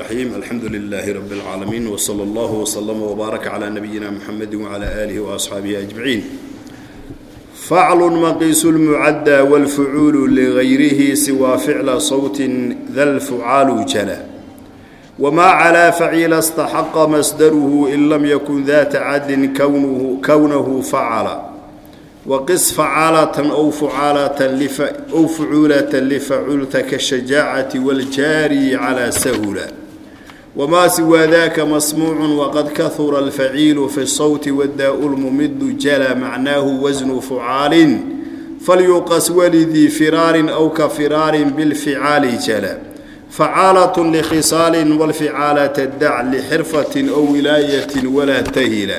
الرحيم الحمد لله رب العالمين وصلى الله وسلم وبارك على نبينا محمد وعلى آله وأصحابه أجمعين فعل مقيس المعدى والفعول لغيره سوى فعل صوت ذا الفعال جلا وما على فعيل استحق مصدره إن لم يكن ذات عد كونه, كونه فعل وقس فعالة أو فعالة لف أو فعولة لفعلت كالشجاعة والجاري على سهولة wmaa siwaa daka masmuucu waqad kahura alfaciilu fi sawti wadaau lmumidu jala macnaahu wasnu fucaalin falyuqas walidii firaarin aw ka firaarin bilficaali jala facaalat likhisaalin walficaalata dac lixirfatin aw wilaayatin walaa tahila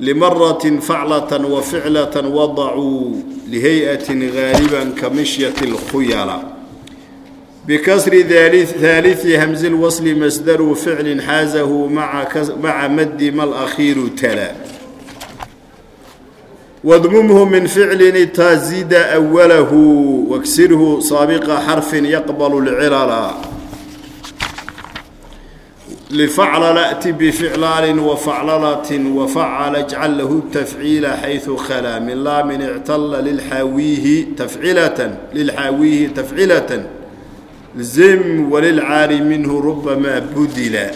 limaratin faclatan waficlatan wadacuu lihay-atin gaaliban ka mishyati اlkhuyala همز الوصل مصدر فعل حازه مع مع مد ما الأخير تلا واضممه من فعل تزيد أوله واكسره سابق حرف يقبل العلل لفعل لأت بفعلال وفعللة وفعل اجعل له التفعيل حيث خلا من لا من اعتل للحاويه تفعلة zim walilcaali minhu rubamaa budila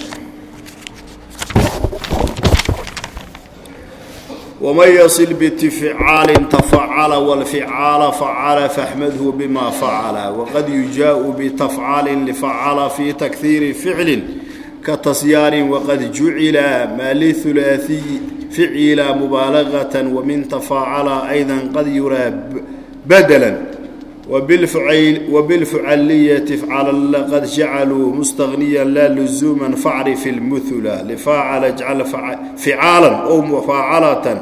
waman yasil bitifcaalin tafacala walficaala facala faxmadhu bima facala waqad yujaau bitafcaalin lifacala fi takiiri ficlin ka tasyaarin waqad jucila maa lihulaaiyi ficila mubaalagata wamin tafacala ayda qad yuraa badalan وبالفعلية فعل لقد جعلوا مستغنيا لا لزوما فاعرف المثلى لفاعل اجعل فعالا أو مفاعلة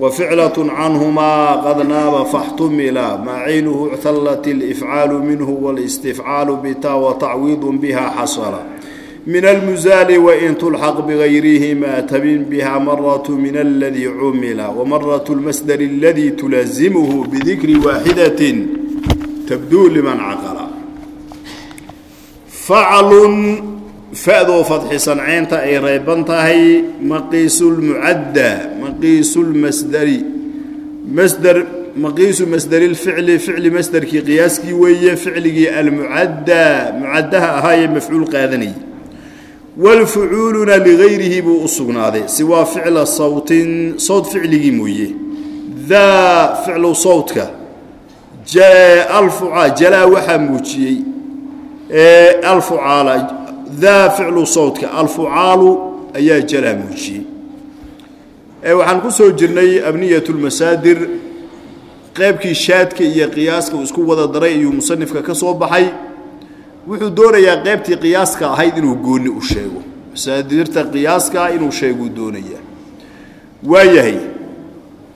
وفعلة عنهما قد ناب فاحتملا مع عينه اعتلت الإفعال منه والاستفعال بتا وتعويض بها حصل من المزال وإن تلحق بغيرهما تبين بها مرة من الذي عمل ومرة المصدر الذي تلازمه بذكر واحدة tabduu liman caqala. Faclun fa'doo fadxisan ceynta ay reeban tahay maqiisulmucadda maqiisulmasdari masder maqiisu masdari lficli ficli masderkii qiyaaskii weeye ficligii almucadda mucaddaha ahaayee mafcuul qaadanayay. Walfucuuluna ligayrihi buu u sugnaaday siwaa ficla sawtin sawt ficligii mooye. Daa ficlu sawtka jalaa waxaa muujiyey alfucaal daa ficlu sawdka alfucaalu ayaa jalaa muujiyey. Waxaan ku soo jirnay abniyat lmasaadir qaybkii shaadka iyo qiyaaska uu isku wada daray ayuu musanifka ka soo baxay. Wuxuu doonayaa qaybtii qiyaaska ahayd inuu gooni u sheego. Masaadirta qiyaaska inuu sheeguu doonayaa. Waayahay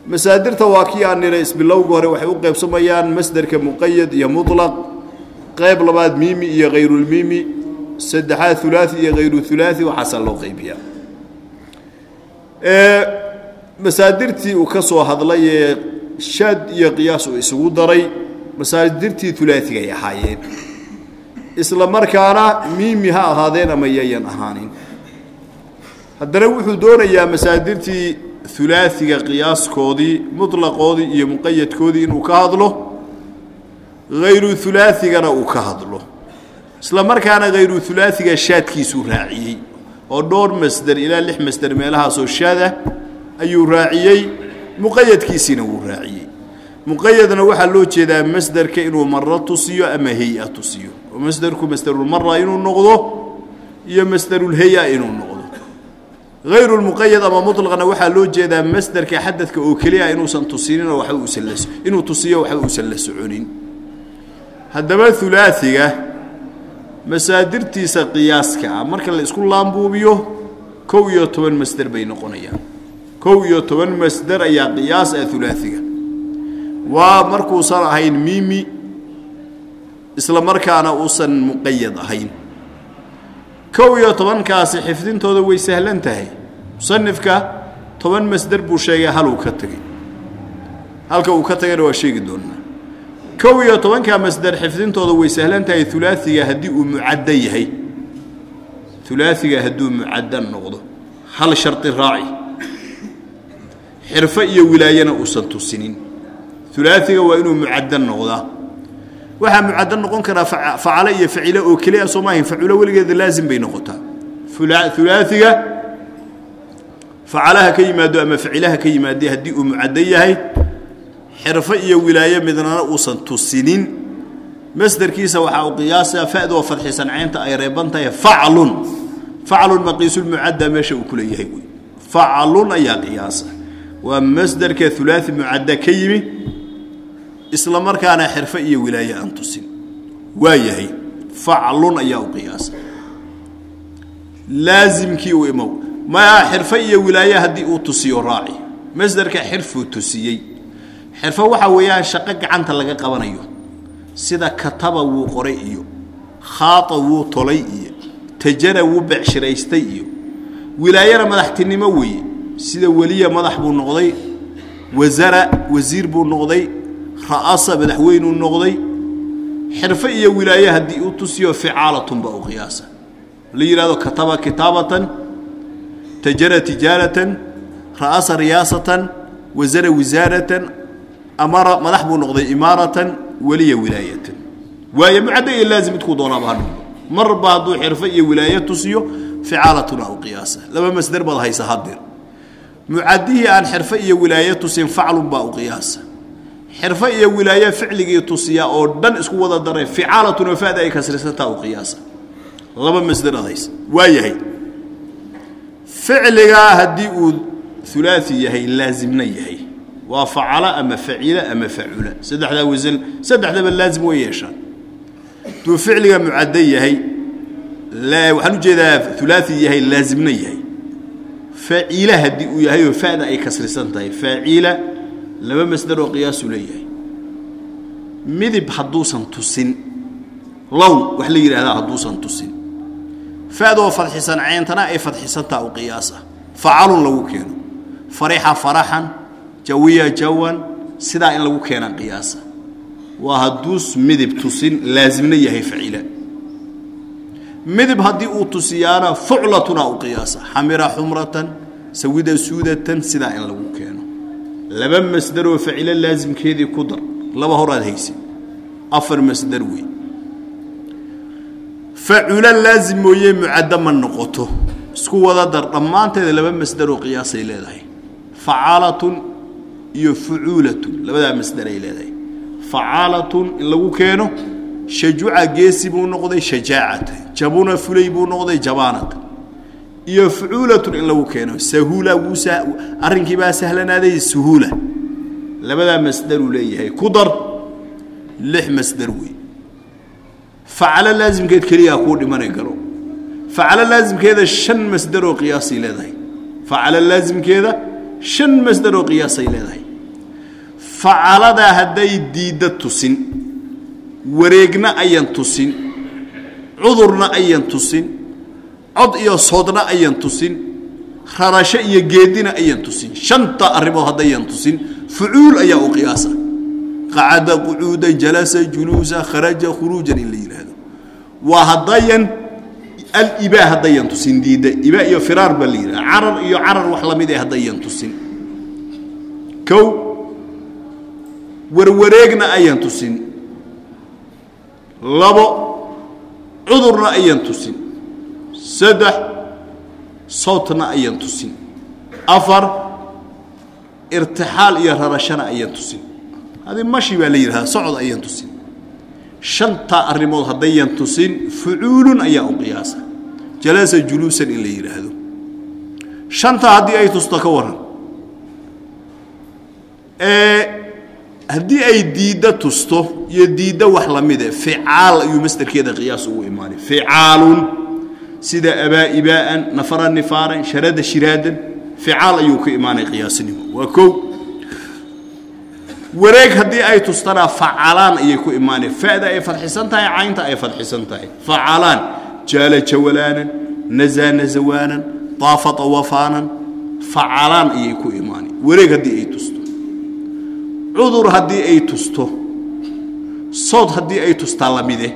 masaadirta waa kii aan nira isbilowga hore waxay u qaybsamayaan masderka muqayad iyo muطlaq qayb labaad miimi iyo hayrulmiimi saddexaad hulaai iyo hayru hulaai waxaasaa loo qaybiyaa. Masaadirtii uu ka soo hadlay ee shaad iyo qiyaas uu isugu daray masaadirtii hulaaigay ahaayeen. Isla markaana miimi ha ahaadeen ama yayan ahaanin. Haddana wuxuu doonayaa masaadirtii ulaaiga qiyaaskoodii muطlaqoodii iyo muqayadkoodii inuu ka hadlo hayru ulaaigana uu ka hadlo. Isla markaana hayru ulaaiga shaadkiisuu raaciyey oo dhowr masder ilaa lix masder meelahaasoo shaadah ayuu raaciyey muqayadkiisiina wuu raaciyey. Muqayadna waxaa loo jeedaa masderka inuu maro tusiyo ama hay'a tusiyo. Oo masderku masderulmara inuu noqdo iyo masderulhay-a inuu noqdo hayru lmuqayad ama muطlaqna waxaa loo jeedaa masderka xadadka oo keliya inuusan tusininoo la inuu tusiyo waxba uusan la soconin haddaba hulaaiga masaadirtiisa qiyaaska ah marka la isku laambuubiyo kow iyo toban masder bay noqonayaan kow iyo toban masder ayaa qiyaas ah hulaaiga waa markuusan ahayn miimi isla markaana uusan muqayad ahayn kow iyo tobankaasi xifdintooda way sahlan tahay. Musanifka toban masder buu sheegay haluu ka tegey. Halka uu ka tagayna waa sheegi doonaa. Kow iyo tobankaa masder xifdintooda way sahlan tahay ulaaiga haddii uu mucaddo yahay. Ulaaiga hadduu mucaddan noqdo. Hal shardi raaci. Xirfo iyo wilaayana uusan tusinin. Ulaaiga waa inuu mucaddan noqdaa waxaa mucaddan noqon karaa facalo iyo facilo oo keliya soo maahayn faculo weligeeda laazim bay noqotaa. Ulaaiga facalaha ka yimaado ama facilaha ka yimaade haddii uu mucaddan yahay xirfo iyo wilaaye midnana uusan tusinin. Masderkiisa waxaa u qiyaasa fadoo fadxisan caynta ay reeban tahay faclun faclun maqiisulmucadda meesha uu kula yahay wey faclun ayaa qiyaasa. Waa masderka ulaai mucadda ka yimi isla markaana xirfo iyo wilaaye aan tusin. Waa yahay faclun ayaa u qiyaasa laazimkii u imow maya xirfo iyo wilaaye haddii uu tusiyo raaci. Masderka xirfuu tusiyey. Xirfo waxaa weeyaan shaqo gacanta laga qabanayo. Sida kataba wuu qoray iyo khaata wuu tolay iyo tajana wuu becshiraystay iyo wilaayana madaxtinimo weeye. Sida weliya madax buu noqday wasara wasiir buu noqday ra'asa madaxweynuu noqday xirfo iyo wilaaye haddii uu tusiyo ficaalatun baa u qiyaasa. La yidhahdo kataba kitaabatan tajara tijaaratan ra'asa riyaasatan wasara wisaaratan amara madax buu noqday imaaratan weliya wilaayatan. Waaye mucadda iyo laazim midkuu doonaaba ha noqdo. Marba hadduu xirfo iyo wilaaye tusiyo ficaalatuna u qiyaasa. Laba masder baad haysa hadeer mucadihii aan xirfo iyo wilaaye tusin faclun baa u qiyaasa xirfo iyo wilaaye ficligii tusiya oo dhan isku wada daray ficaalatuna fada ay kasrisantaa u qiyaasa. Laba masder aad haysa waa yahay. Ficligaa haddii uu ulaai yahay laazimna yahay. Waa facala ama facila ama facula saddexdaa wasan saddexdaba laazim way yeeshaan. Hadduu ficliga mucadda yahay waxaan u jeedaa ulaai yahay laazimna yahay. Faciila haddii uu yahay oo fada ay kasrisan tahay. Faacila laba masder oo qiyaasuu leeyahay. Midib hadduusan tusin lown wax la yidhaahdaa hadduusan tusin. Fadoo fadxisan ceyntana ay fadxisantaha u qiyaasa. Facalun lagu keeno. Farixa faraxan jawiya jawan sidaa in lagu keenaa qiyaasa. Waa hadduus midib tusin laazimna yahay facila midib haddii uu tusiyaana fuclatuna u qiyaasa. Xamira xumratan sawida suudatan sidaa in lagu keeno laba masderoo facilo laazimkeedii ku dar laba horaad haysid. Afar masder wey facula laazim mooye mucaddo ma noqoto. Isku wada dar dhammaanteeda laba masderoo qiyaasay leedahay. Facaalatun iyo fucuulatun labadaa masder ay leedahay. Facaalatun in lagu keeno shajuca geesi buu noqday shajaacatan jabuna fulay buu noqday jabaanatan iyo fucuulatun in lagu keeno. Sahuula wuu arrinkii baa sahlanaaday suhuula. Labadaa masderuu leeyahay. Ku dar lix masder wey facalo laazimkeed keliyaa kuu dhimanay galo. Facalo laazimkeeda shan masderoo qiyaasay leedahay. Facalo laazimkeeda shan masderoo qiyaasay leedahay. Facaladaa hadday diidda tusin wareegna ayan tusin cudurna ayan tusin cod iyo soodna ayan tusin rarasho iyo geedina ayan tusin shanta arrimood haddayan tusin fucuul ayaa u qiyaasa. Qacada qucuuda jalasa juluusa kharaja khuruujan in la yidhaahdo waa haddayan alibaa haddayan tusin diidda ibaa iyo firaar baa la yidhahda carar iyo carar wax la mid ee haddayan tusin. Kow warwareegna ayan tusin. Labo cudurna ayan tusin saddex sawtna ayan tusin. Afar irtixaal iyo rarashana ayan tusin. Adi mashi baa la yidhahdaa socod ayan tusin. Shantaa arrimood haddayan tusin fucuulun ayaa u qiyaasa. Jalasa juluusan in la yidhaahdo. Shantaa haddii ay tusto ka waran haddii ay diidda tusto iyo diidda wax lamide ficaal ayuu masderkeeda qiyaas ugu imaanay. Ficaalun sida abaa ibaa'an nafara nifaaran sharada shiraadan ficaal ayuu ka imaanay qiyaasnimo waa kow. Wareeg haddii ay tustana facalaan ayay ku imaanay. Fa'da ay fadxisan tahay caynta ay fadxisan tahay. Facalaan jaala jawalaanan nazaa nazawaanan daafa awafaanan facalaan ayay ku imaanay. Wareeg haddii ay tusto. Cudur haddii ay tusto. Sood haddii ay tustaa lamide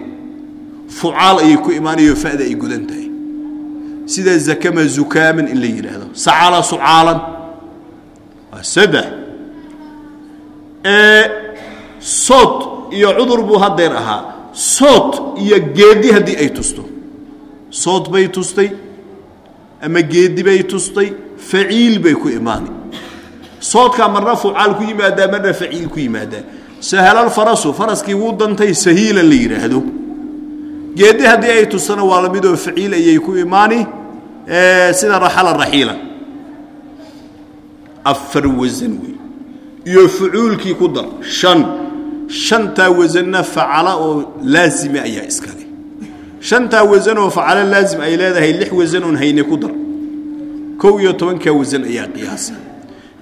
fucaal ayay ku imaanayo fa'da ay gudan tahay sida zakama zukaaman in la yidhaahdo sacala sucaalan. Waa saddex sood iyo cudur buu haddeer ahaa. Sood iyo geedi haddii ay tusto. Sood bay tustay ama geedi bay tustay faciil bay ku imaani. Soodkaa marna fucaal ku yimaadaa marna faciil ku yimaadaa. Sahalalfarasu faraskii wuu dantay sahiila la yidhaahdo geedi haddii ay tustana waa la midoo faciil ayay ku imaani sida raxala raxiila. Afar wasan wey iyo fucuulkii ku dar shan. Shantaa wasanna facala oo laazima ayaa iskale shantaa wasan oo facalo laazim ay leedahay lix wasan oon hayne ku dar. Kow iyo tobankaa wasan ayaa qiyaasa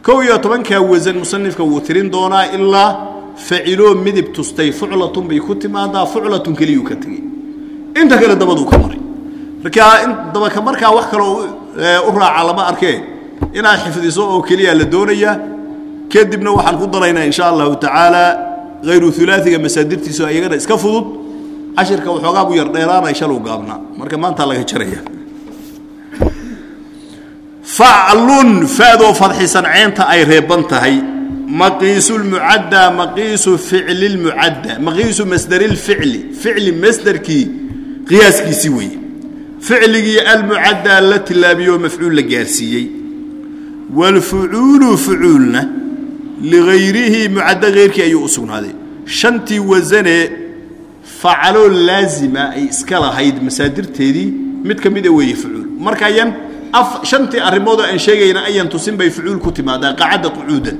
kow iyo tobankaa wasan musanifka wuu tirin doonaa ilaa faciloo midib tustay fuclatun bay ku timaadaa fuclatun keliyuu ka tegey inta kale dabaduu ka maray. Markaa dabaka markaa wax kaloo u raaca lama arkee. Inaad xifdiso oo keliya la doonayaa kadibna waxaan ku daraynaa insha allahu tacaala hayru ulaaiga masaadirtiisu iyagana iska fudud. Cashirka waxoogaa buu yar dheeraanay shaluu gaabnaa. Marka maantaa laga jaraya. Faclun faadoo fadxisan ceenta ay reeban tahay. Maqiisu lmucaddaa maqiisu ficli lmucadda maqiisu masdari lficli ficli masderkii qiyaaskiisii weeye ficligii almucaddaa la tilaabiyoo mafcuul la gaarsiiyey. waalfucuulu fucuulna ligayrihi mucaddo heyrkii ayuu u sugnaaday. shantii wasanee facaloo laazima ay iska lahayd masaadirteedii mid ka mida weeye fucuul. marka ayan shantii arrimoodoo aan sheegayna ayan tusin bay fucuul ku timaadaa qacadda qucuudan.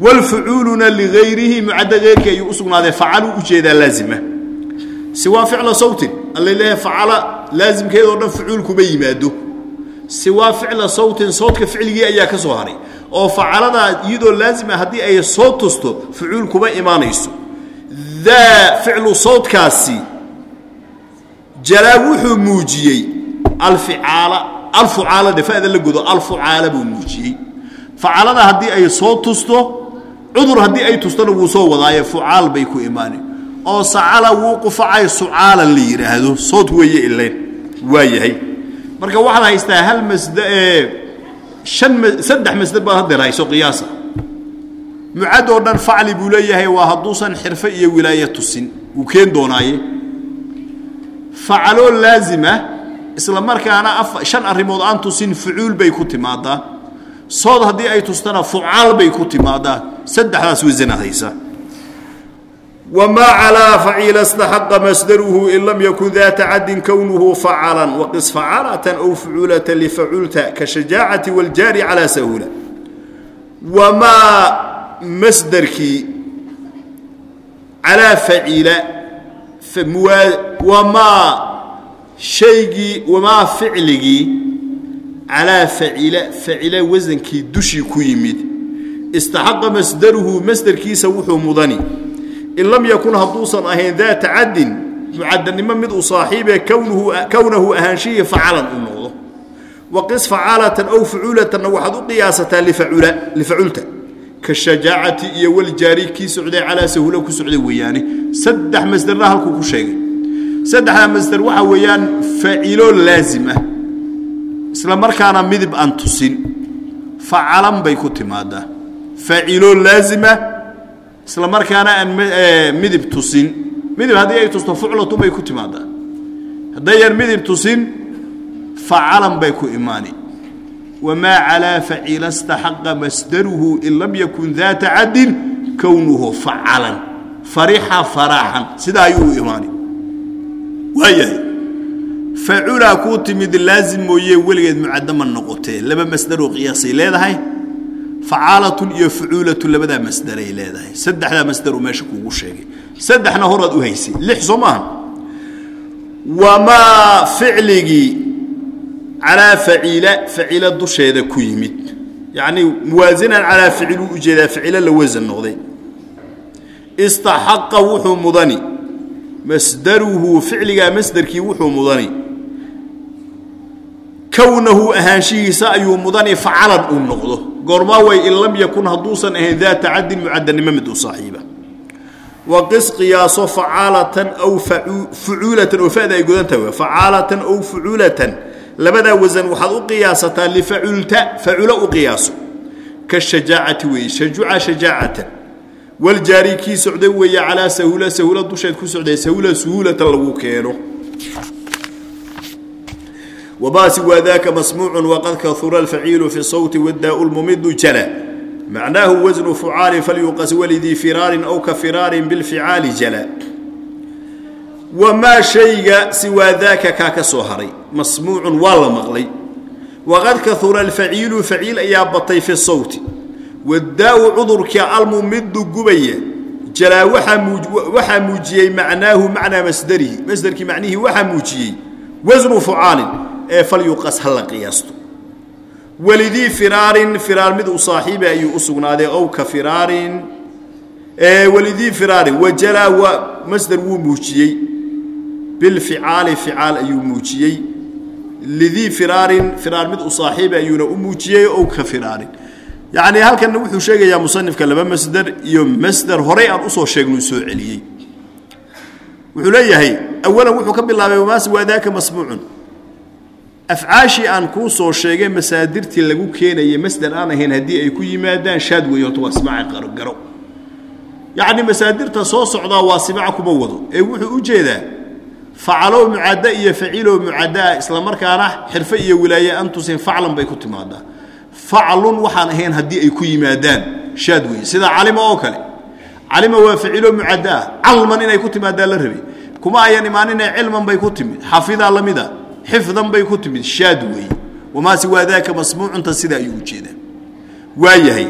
waalfucuuluna ligayrihi mucaddo heyrkii ayuu u sugnaaday facaluu u jeedaa laazima. siwaa ficla sawtin alla leeyahay facala laazimkeedoo dhan fucuul kuma yimaado. Siwaa ficla sawtin sawdka ficligii ayaa ka soo haray. Oo facaladaa iyadoo laazima haddii ay soo tusto fucuul kuma imaanayso. Daa ficlu sawdkaasi jalaa wuxuu muujiyey alficaala alfucaala dhefada la godo alfucaala buu muujiyey. Facalada haddii ay soo tusto cudur haddii ay tustona wuu soo wadaaye fucaal bay ku imaani oo sacala wuu qufacay sucaala la yidhaahdo sood weeye ilayn waa yahay. Marka waxaad haystaa hal masda an saddex masdar baad haddeer hayso qiyaasa. Mucad oo dhan facli buu leeyahay waa hadduusan xirfo iyo wilaaye tusin. Wuu keen doonaaye. Facaloo laazima isla markaana shan arrimood aan tusin fucuul bay ku timaadaa. Sood haddii ay tustana fucaal bay ku timaadaa. Saddexdaas wasanaad haysa wamaa calaa faciila staxaqa masdaruhu in lam yakun daa tacadin kownuhu facalan waqis facalatan aw fucuulata lifaculta ka shajaacati waljaari calaa sahuula wamaa masderkii calaa faciila wamaa shaygii wamaa ficligii calaa faciila facila wasankii dushii ku yimid istaxaqa masdaruhu masderkiisa wuxuu mudani in lam yakun hadduusan ahayn daa tacadin mucadannimo mid u saaxiibee kownahu ahaanshihii facalan uu noqdo. Waqis facaalatan aw fucuulatanna waxaad u qiyaasataa lifaculta ka shajaacati iyo waljaari kii socday calaa sahuula ku socday weeyaane saddex masderna halkuu ku sheegay. Saddexdaa masder waxaa weeyaan facilo laazim ah. Isla markaana midib aan tusin. Facalan bay ku timaadaa. Facilo laazima isla markaana aan midib tusin. Midib haddii ay tusto fuclatu bay ku timaadaa haddayaan midib tusin facalan bay ku imaani. Wamaa calaa facila staxaqa masdaruhu in lam yakun daa tacadin kownuhu facalan. Farixa faraaxan. Sidaa ayuu imaani. Waayahay. Facula kuu timid laazim mooye weligeed mucaddo ma noqotee. Laba masdaroo qiyaasay leedahay facaalatun iyo fucuulatun labadaa masdaray leedahay. Saddexdaa masdaruu meesha kuugu sheegay. Saddexna horaad u haysay. Lix soo wamaa ficligii calaa faciila facila dusheeda ku yimid. Yacnii muwaasinan calaa ficiluu u jeedaa ficilo la wasan noqday. Istaxaqa wuxuu mudani. Masdaruhu ficligaa masderkii wuxuu mudani kownahu ahaanshihiisa ayuu mudani facalan uu noqdo. Goormaa way in lam yakun hadduusan ahayn daa tacadin mucadannimo mid u saaxiiba. Waqis qiyaaso facaalatan aw fucuulatan oo fada ay godan tahay facaalatan aw fucuulatan. Labadaa wasan waxaad u qiyaasataa lifaculta facula u qiyaaso. Ka shajaacati weeye shajuca shajaacatan. Waljaari kii socday weeye calaa sahula sahula dusheed ku socday sahula suhuulatan lagu keeno wabaasi waa daaka masmuucun waqad kahura alfaciilu fi sawti wadaau lmumidu jala macnaahu wasnu fucaali falyuqas walidii firaarin aw ka firaarin bilficaali jala wamaa shayga siwaa daaka kaa ka soo haray masmuucun waa la maqlay waqad kahura alfaciilu faciil ayaa batay fi sawti wadaau cudurka almumidu gubaya jalaa waxaa muujiyey macnaahu macnaa masdarihi masderkii macnihii waxaa muujiyey wasnu fucaalin ee falyuqas ha la qiyaasto. Walidii firaarin firaar mid u saaxiiba ayuu u sugnaaday ow ka firaarin. Walidii firaarin wajalaa waa masder wuu muujiyey. Bilficaali ficaal ayuu muujiyey. Lidii firaarin firaar mid u saaxiiba ayuuna u muujiyey ow ka firaarin. Yacnii halkanna wuxuu sheegayaa musanifka laba masder iyo masder horey aan u soo sheegnuu soo celiyey. Wuxuu leeyahay awalan wuxuu ka bilaabay wamaas waadaaka masmuucun afcaashii aan kuu soo sheegay masaadirtii lagu keenayay masder aan ahayn haddii ay ku yimaadaan shaad wey horta waa simaaci garo yacni masaadirta soo socdaa waa simac kuma wado. Ee wuxuu u jeedaa facalow mucadda iyo faciilow mucaddaa isla markaana xirfo iyo wilaaye an tusin faclan bay ku timaadaa. Faclun waxaan ahayn haddii ay ku yimaadaan shaad wey sida calima oo kale. Calima waa faciilo mucadda. Ah calman inay ku timaadaa la rabay. Kuma ayan imaaninee cilman bay ku timid xafidaa la mida xifdan bay ku timid shaad weeye wamaa siwaa daaka masmuucunta sida ayuu u jeedaa. Waa yahay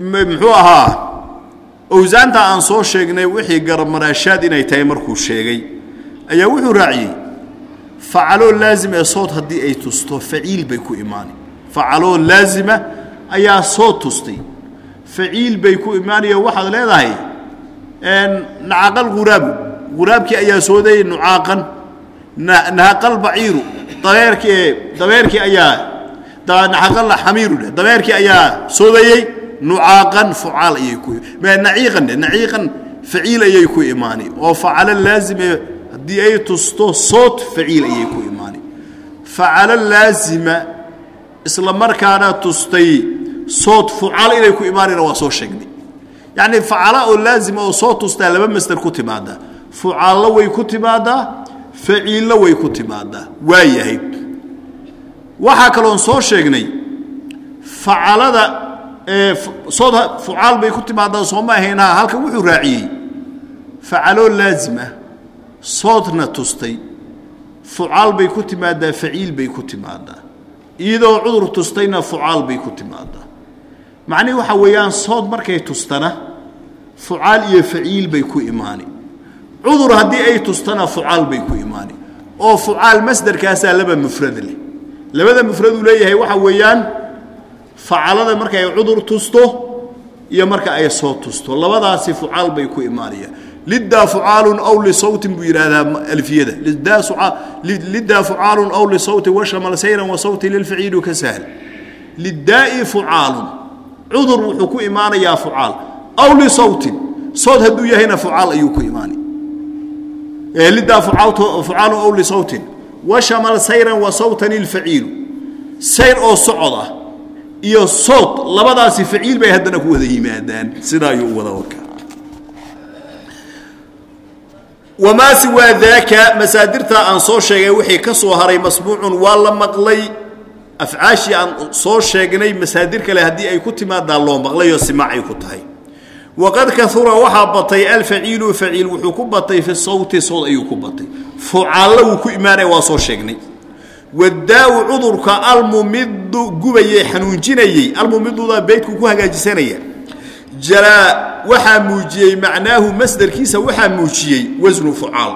muxuu ahaa owsaanta aan soo sheegnay wixii garabmaraashaad inay tahay markuu sheegay ayaa wuxuu raaciyey facaloo laazim ee sood haddii ay tusto faciil bay ku imaani facaloo laazima ayaa soo tustay faciil bay ku imaanayo waxaad leedahay nacaqal huraabu huraabkii ayaa soodayay nucaaqan. Nahaqal baciiru. Dabeerkii dabeerkii ayaa naaqal xamiiru dheh dabeerkii ayaa soodayey nucaaqan fucaal ayay ku naciiqan dheh naciiqan faciil ayay ku imaani. Oo facalo laazime haddii ay tusto sood faciil ayay ku imaani. Facalo laazima isla markaana tustay sood fucaal inay ku imaanayna waa soo sheegnay. Yacni facala oo laazima oo soo tustaa laba masder ku timaada fucaallo way ku timaadaa faciillo way ku timaadaa. Waa yahay. Waxaa kaloon soo sheegnay facalada sood fucaal bay ku timaadaa sooma ahaynaa halkan wuxuu raaciyey. Facaloo laazim ah soodna tustay. Fucaal bay ku timaadaa faciil bay ku timaadaa. Iyadoo cudur tustayna fucaal bay ku timaadaa. Macnihi waxaa weeyaan sood markay tustana fucaal iyo faciil bay ku imaani cudur haddii ay tustana fucaal bay ku imaani. oo fucaal masderkaasaa laba mufrad leh. Labada mufraduu leeyahay waxaa weeyaan facalada markay cudur tusto iyo marka ay soo tusto. Labadaasi fucaal bay ku imaanayaan. Liddaa fucaalun aw lisawtin buu yidhaahdaa alfiyada. Liddaa fucaalun aw lisawtin washamal sayran wa sawti ka sahl. Liddaa'i fucaalun cudur wuxuu ku imaanayaa fucaal. Aw lisawtin sood hadduu yahayna fucaal ayuu ku imaanay liddaa fucaalun aw lisawtin washamal sayran wa ah iyo sood labadaasi faciil bay haddana ku wada yimaadaan. Sidaa ayuu u wada warkaa wamaa siwaa daaka masaadirtaa aan soo sheegay wixii ka soo haray masmuucun waa la maqlay. Afcaashii aan soo sheegnay masaadir kale haddii ay ku timaadaa loo maqlayoo simaacay ku tahay waqad kaura waxaa batay alfaciilu faciil wuxuu ku batay fi sawti sood ayuu ku batay fucaallo wuu ku imaanaya waa soo sheegnay wadaau cudurka almumidu gubayey xanuunjinayey almumiduda beydku ku hagaajisanaya jalaa waxaa muujiyey macnaahu masderkiisa waxaa muujiyey wasnu fucaal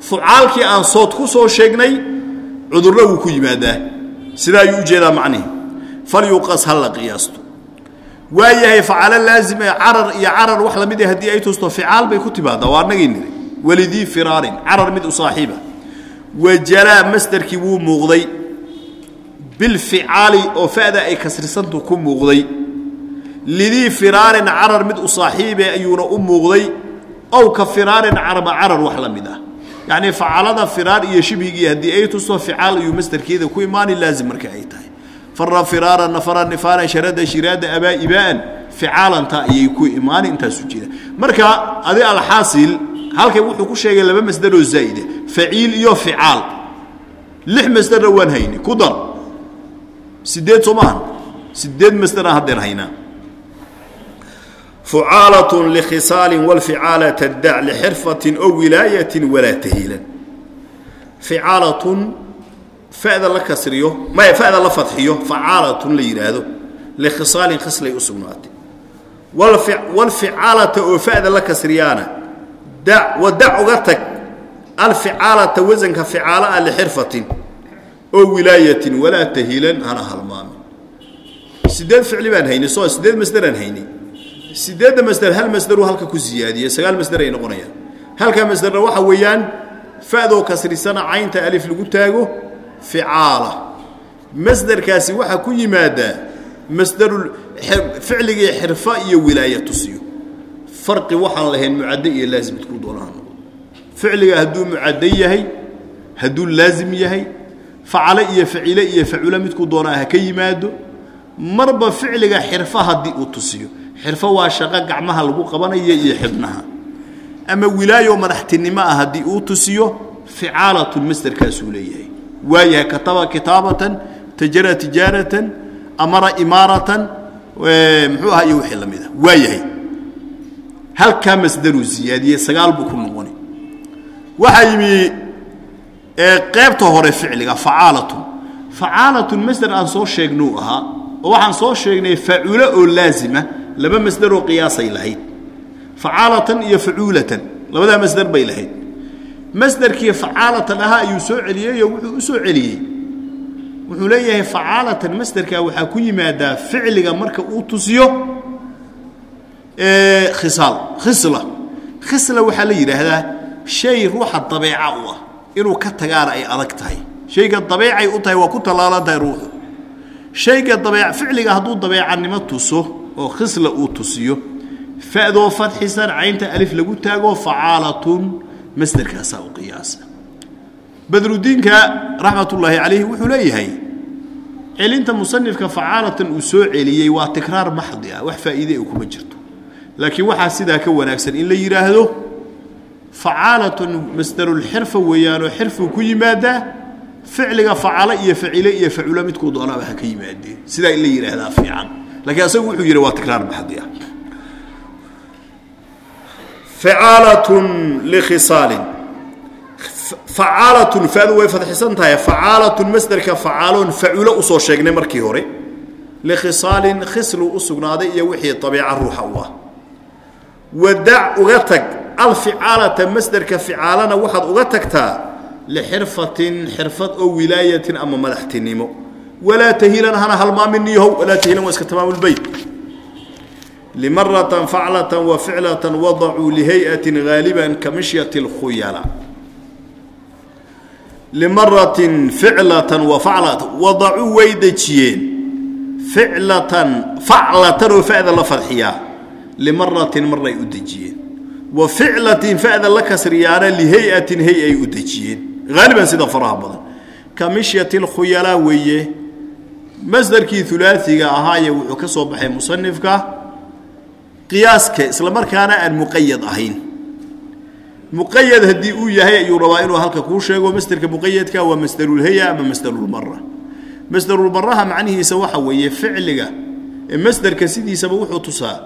fucaalkii aan sood ku soo sheegnay cudurna wuu ku yimaadaa sidaa waa yahay facalo laazim ee carar iyo carar wax la mid ah haddii ay tusto ficaal bay ku timaadaa waa annagii niri walidii firaarin carar mid u saaxiiba. Wajalaa masderkii wuu muuqday. Bilficaali oo fa'da ay kasrisantu ku muuqday. Lidii firaarin carar mid u saaxiibe ayuuna u muuqday. Ow ka firaarin caraba carar wax la mid ah. Yacnii facalada firaar iyo shibhigii haddii ay tusto ficaal ayuu masderkeeda ku imaani laazim marka ay tahay fara firaara nafara nifaara sharada shiraada abaa ibaan ficaalanta ayay ku imaani intaasu jeeda. Marka adi alxaasil halkan wuxuu ku sheegay laba masderoo zaa'ida faciil iyo ficaal. Lix masderna waan hayni ku dar. Sideed soo maahan sideed masderaan haddeen haynaa fucaalat likhisaalin walficaalata dac lixirfatin ow wilaayatin walaa tahiilan. Ficaalatun fada la kasriyo maya fada la fadxiyo facaalatun la yidhaahdo likhisaalin khislay u sugnaatay. Walficaalata oo fada la kasriyaana da wadac uga tag alficaalata wasanka ficaala ah lixirfatin oo wilaayatin walaa tahiilan hana halmaamin. Sideed ficli baan haynay soo sideed masderaan haynay sideedda masder hal masderuu halka ku siyaadiyey sagaal masder ay noqonayaan. Halka masderna waxa weeyaan fa'doo kasrisana caynta alif lagu taago ficaala masderkaasi waxaa ku yimaadaa masderul ficligii xirfa iyo wilaaya tusiyo. Farqi waxaan lahayn mucadde iyo laazim midkuu doonaha noqdo ficliga hadduu mucadde yahay hadduu laazim yahay facale iyo facile iyo facula midkuu doonaa ha ka yimaado marba ficliga xirfa haddii uu tusiyo. Xirfo waa shaqo gacmaha lagu qabanayo iyo xibnaha ama wilaayo waayahay kataba kitaabatan tajara tijaaratan amara imaaratan muxuu aha iyo wixii la mid ah. Waayahay. Halkaa masderuu siyaadiyey sagaal buu ku noqoni waxaa yimi qeybta hore ficliga facaalatun. Facaalatun masder aan soo sheegnuu ahaa oo waxaan soo sheegnay faculo oo laazima laba masderoo qiyaasay lahayd. Facaalatan iyo facuulatan labadaa masder bay lahayd masderkii facaalatan ahaa ayuu soo celiyey oo wuxuu u soo celiyey. Wuxuu leeyahay facaalatan masderkaa waxaa ku yimaadaa ficliga marka uu tusiyo khisaal khisla. Khisla waxaa la yidhaahdaa shay ruuxa dabeeca u ah inuu ka tagaana ay adag tahay. Shayga dabeecay u tahay waa ku tallaalan tahay ruuxu. Shayga dabeec ficliga hadduu dabeecanimo tuso oo khisla uu tusiyo fa'doo fadxisan caynta alif lagu taago facaalatun masderkaasaa u qiyaasa badrudiinka raxmatullaahi calayhi wuxuu leeyahay celinta musanifka facaalatan uu soo celiyey waa tikraar maxdi ah wax faa'iide kuma jirto. Laakiin waxaa sidaa ka wanaagsan in la yidhaahdo facaalatun masdarulxirfa weeyaanoo xirfuu ku yimaadaa ficliga facalo iyo facile iyo facula midkuu doonaaba ha ka yimaadeen sidaa in la yidhaahdaa fiican. Laakiin asagu wuxuu yidhi waa tikraar maxdi ah facaalatun likhisaalin facaalatun fadu way fadxisan tahay facaalatun masderka facaaloon faculo u soo sheegnay markii hore. likhisaalin khisluu u sugnaaday iyo wixii abiica ruuxa u ah wadac uga tag alficaalata masderka ficaalana waxaad uga tagtaa lixirfatin xirfad oo wilaayatin ama madaxtinimo walaa tahilan hana halmaaminiyahow walaa tahilan limaratan faclatan wa ficlatan wadacuu lihay'atin haaliban ka mishyati اlkhuyala limaratin ficlatan wa faclatan wadacuu way dejiyeen. Ficlatan faclatan oo fa'da la fadxiyaa limaratin marnay u dejiyeen. Wa ficlatin fa'da la kasriyaana lihay'atin hay ay u dejiyeen. Haaliban sida faraha badan qiyaaska isla markaana aan muqayad ahayn. Muqayad haddii uu yahay ayuu rabaa inuu halka kuu sheego masderka muqayadka waa masdarulhaya ama masdarulmara masdarulmaraha macnihiisa waxa weeye ficliga masderka sidiisaba wuxuu tusaa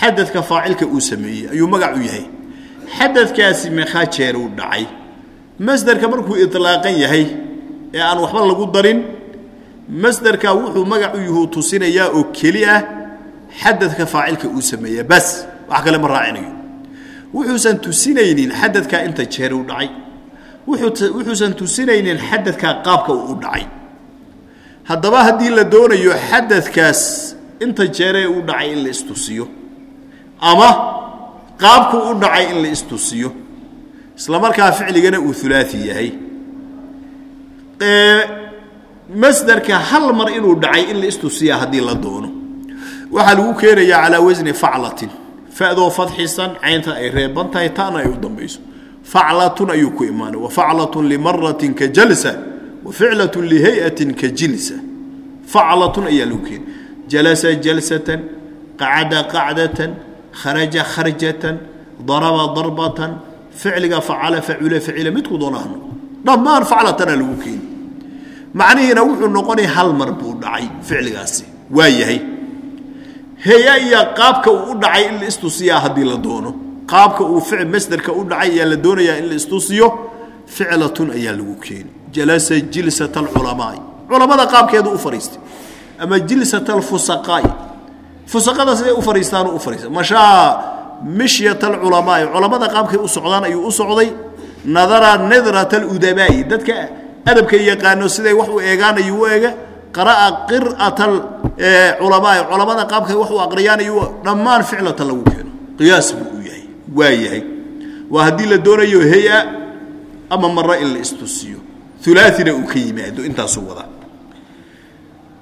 xadadka faacilka uu sameeyey ayuu magac u yahay. Xadadkaasi meeqaa jeer uu dhacay. Masderka markuu ilaaqan yahay ee aan waxba lagu darin masderka wuxuu magac u yuhuu tusinayaa oo keli ah xadadka faacilka uu sameeya bas wax kale ma raacinayo wuxuusan tusinaynin xadadkaa inta jeer uu dhacay. Wuxuusan tusinaynin xadadkaa qaabka uu u dhacay. Haddaba haddii la doonayo xadadkaas inta jeeree u dhacay in la istusiyo ama qaabku u dhacay in la istusiyo isla markaa ficligana uu ulaai yahay. Masderka hal mar inuu dhacay in la istusiya haddii la doono waxaa lagu keenayaa calaa wasni faclatin. Fa'doo fadxisan caynta ay reeban tahay taana ay u dambayso. Faclatun ayuu ku imaanay. Wafaclatun limaratin ka jalsa waficlatun lihay-atin ka jilsa. Faclatun ayaa lagu keeni jalasa jalsatan qacada qacdatan kharaja kharjatan daraba darbatan ficliga facala facula facila midku doonahno dhammaan faclatana lagu keeni macnihiina wuxuu noqonaya hal mar buu dhacay ficligaasi. Waa yahay heya iyo qaabka uu u dhacay in la istusiyaa haddii la doono. Qaabka uu masderka u dhacay ayaa la doonayaa in la istusiyo. Ficlatun ayaa lagu keeni jalasa jilsat alculamaai culamada qaabkeedu u fariistay. Ama jilsat alfusaqaai fusaqada siday u fariistaan u fariista mashaa mishyat alculamaai culamada qaabkay u socdaan ayuu u socday. Nadara nadrat aludabaa'i dadka adabka yaqaano siday wax u eegaan ayuu u eega qara'a qir'at culamaai culamada qaabkay wax u aqriyaan ayuu dhammaan ficlatan lagu keeno. Qiyaas buu u yahay waa yahay. Waa haddii la doonayo hay'a ama maro in la istusiyo. Ulaaina uu ka yimaado intaasuu wadaa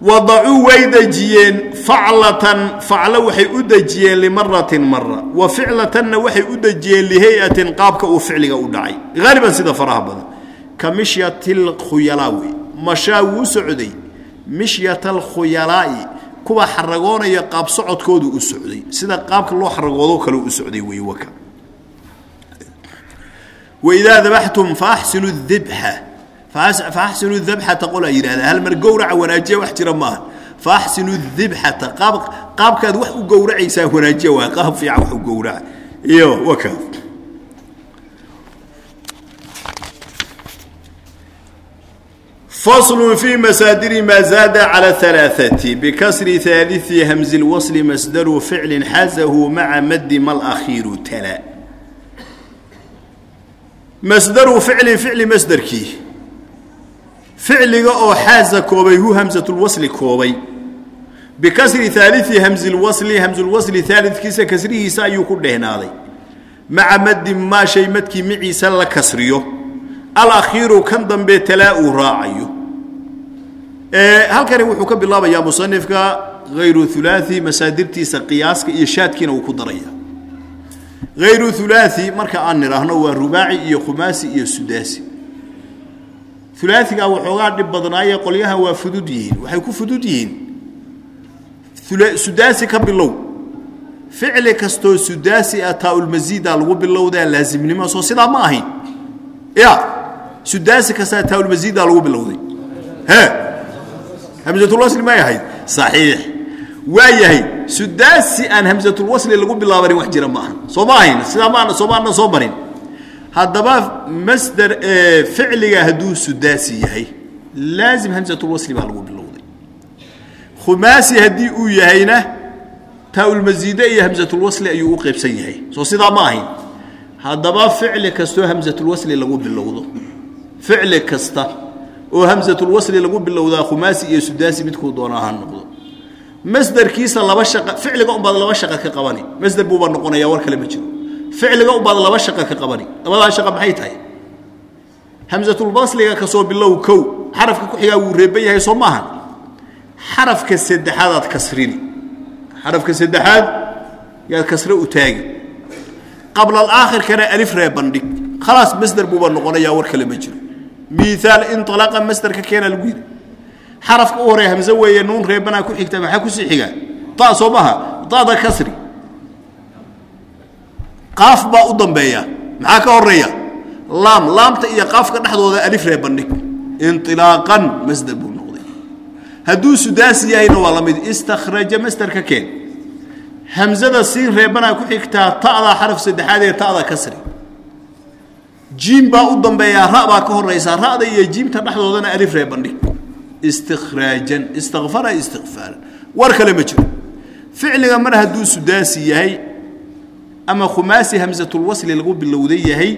wadacuu way dejiyeen faclatan faclo waxay u dejiyeen limaratin mara wa ficlatanna waxay u dejiyeen lihay-atin qaabka uu ficliga u dhacay. Haaliban sida faraha badan. Ka mishyat alkhuyalaa wey mashaa wuu socday mishyat alkhuyalaa'i kuwa xaragoonaya qaab socodkoodu u socday. Sida qaabka loo xaragoodo kale u socday wey waka. Waidaa dabaxtum faaxsinu dibxa faaxsinu dabxata qolaa yidhahdaa hal gowraca wanaajiya wax jira maaha. Faaxsinu dibxata qaab qaabkaad wax u gowracaysaa wanaajiya waa qaab fiican wax u gowraca iyo waka faslu fii masaadiri maa zaada cala alaaati bikasri haalii hamzi lwasli masdaru ficlin xazahu maca maddi malakhiiru tala masdaru ficlin ficli masderkii ficliga oo xaaza koobay hu hamzatulwasli koobay bikasri haalii hamzilwasli hamsulwasli haalidkiisa kasrihiisa ayuu ku dheehnaaday maca maddi maa shay madkii maciisa la kasriyo alakhiiru kan dambe talaa uu raacayo. Halkani wuxuu ka bilaabayaa musanifka hayru hulaai masaadirtiisa qiyaaska iyo shaadkiina uu ku daraya. Hayru hulaai marka aan nidhaahno waa rubaaci iyo khumaasi iyo sudaasi. Ulaaigaa waxoogaa dhib badnaaye qolyaha waa fudud yihiin waxay ku fudud yihiin. Sudaasi ka bilow. Ficli kastoo sudaasi ah taaulmasiida lagu bilowdaa laasimnimo soo sidaa ma ahayn. Ya sudaasi kastaa taaulmasiida lagu bilowday hamsatulwasli may ahayd saxiix waa yahay sudaasi aan hamsatulwasli lagu bilaabanin wax jira ma aha soo ma ahayn sidaa ma soo maana soo marin haddaba masder ficliga hadduu sudaasi yahay laazim hamsatulwasli baa lagu bilowday khumaasi haddii uu yahayna taaulmasiide iyo hamsatulwasli ayuu u qaybsan yahay soo sidaa ma ahayn haddaba ficli kastoo hamsatulwasli lagu bilowdo ficli kasta oo hamsatulwasli lagu bilowdaa khumaasi iyo sudaasi midkuu doona ha noqdo. Masderkiisa laba shaqa ficliga unbaad laba shaqa ka qabani. Masder buuba noqonaya war kale ma jiro. Ficliga unbaad laba shaqa ka qabani. Labadaa shaqa maxay tahay? Hamsatulwasliga ka soo bilow kow. Xarafka ku xigaa wuu reeban yahay soo maaha xarafka saddexaadaad kasrini. Xarafka saddexaad yaad kasre u taagi. Qabla alaakhirkana alif ree bandhig khalaas masder buuba noqonayaa war kale ma jiro miaal inalaqa masderka keena lagu yidhi. Xarafka u horey hamse weeye nuun reebanaa ku xigta maxaa ku sii xigaa? Ta soo maha kasri. Qaaf baa u dambeeya. Maxaa ka horreeya laam laamta iyo qaafka dhexdooda alif ree bandhig inilaaqan masder buu noqday. Hadduu sudaasi yahayna waa la istakhraja masderka keen. Hamzada siin reebanaa ku xigtaa ta'daa xaraf saddexaad ee ta'da kasri jiim baa u dambeeyaa ra baa ka horaysaa ra'da iyo jiimta dhexdoodana alif ree bandhig istikhraajan istakfara istikfaaran war kale ma jiro. Ficliga mar hadduu sudaasi yahay ama khumaasi hamsatulwasli lagu bilowday yahay